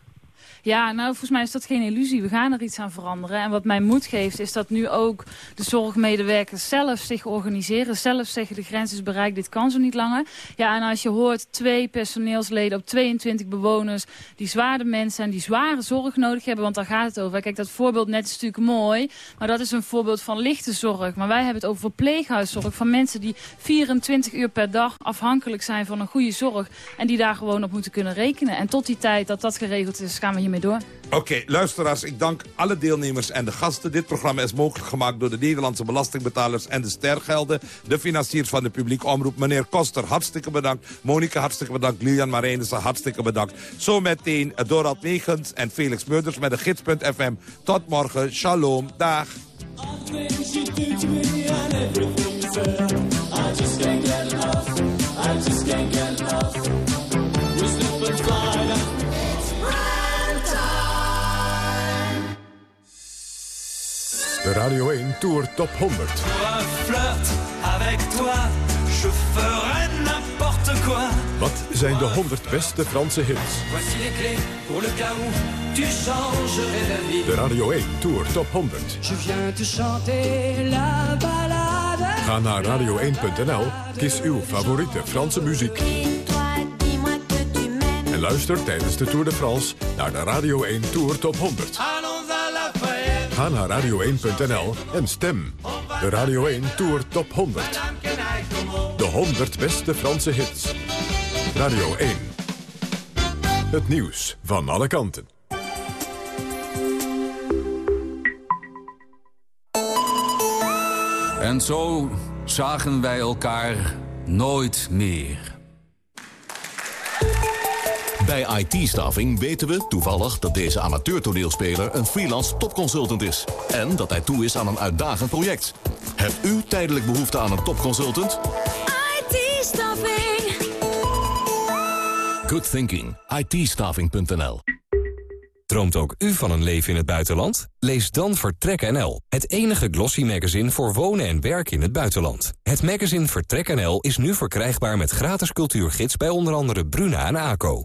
Ja, nou volgens mij is dat geen illusie. We gaan er iets aan veranderen. En wat mij moed geeft is dat nu ook de zorgmedewerkers zelf zich organiseren. Zelf zeggen de grens is bereikt, dit kan zo niet langer. Ja, en als je hoort twee personeelsleden op 22 bewoners... die zware mensen zijn, die zware zorg nodig hebben. Want daar gaat het over. Kijk, dat voorbeeld net is natuurlijk mooi. Maar dat is een voorbeeld van lichte zorg. Maar wij hebben het over verpleeghuiszorg. Van mensen die 24 uur per dag afhankelijk zijn van een goede zorg. En die daar gewoon op moeten kunnen rekenen. En tot die tijd dat dat geregeld is, gaan we hier door. Oké, okay, luisteraars, ik dank alle deelnemers en de gasten. Dit programma is mogelijk gemaakt door de Nederlandse belastingbetalers en de stergelden. De financiers van de publieke omroep. Meneer Koster, hartstikke bedankt. Monika, hartstikke bedankt. Lilian Marijnissen, hartstikke bedankt. Zometeen Dorald Megens en Felix Meurders met de gids.fm. Tot morgen. Shalom. Dag. De Radio 1 Tour Top 100. Wat zijn de 100 beste Franse hits? De Radio 1 Tour Top 100. Ga naar radio1.nl, kies uw favoriete Franse muziek. En luister tijdens de Tour de France naar de Radio 1 Tour Top 100. Ga naar radio1.nl en stem. De Radio 1 Tour Top 100. De 100 beste Franse hits. Radio 1. Het nieuws van alle kanten. En zo zagen wij elkaar nooit meer. Bij IT-staffing weten we toevallig dat deze amateurtoneelspeler een freelance topconsultant is. En dat hij toe is aan een uitdagend project. Hebt u tijdelijk behoefte aan een topconsultant? IT-staffing. Good thinking. it Droomt ook u van een leven in het buitenland? Lees dan Vertrek NL, het enige glossy magazine voor wonen en werken in het buitenland. Het magazine Vertrek NL is nu verkrijgbaar met gratis cultuurgids bij onder andere Bruna en ACO.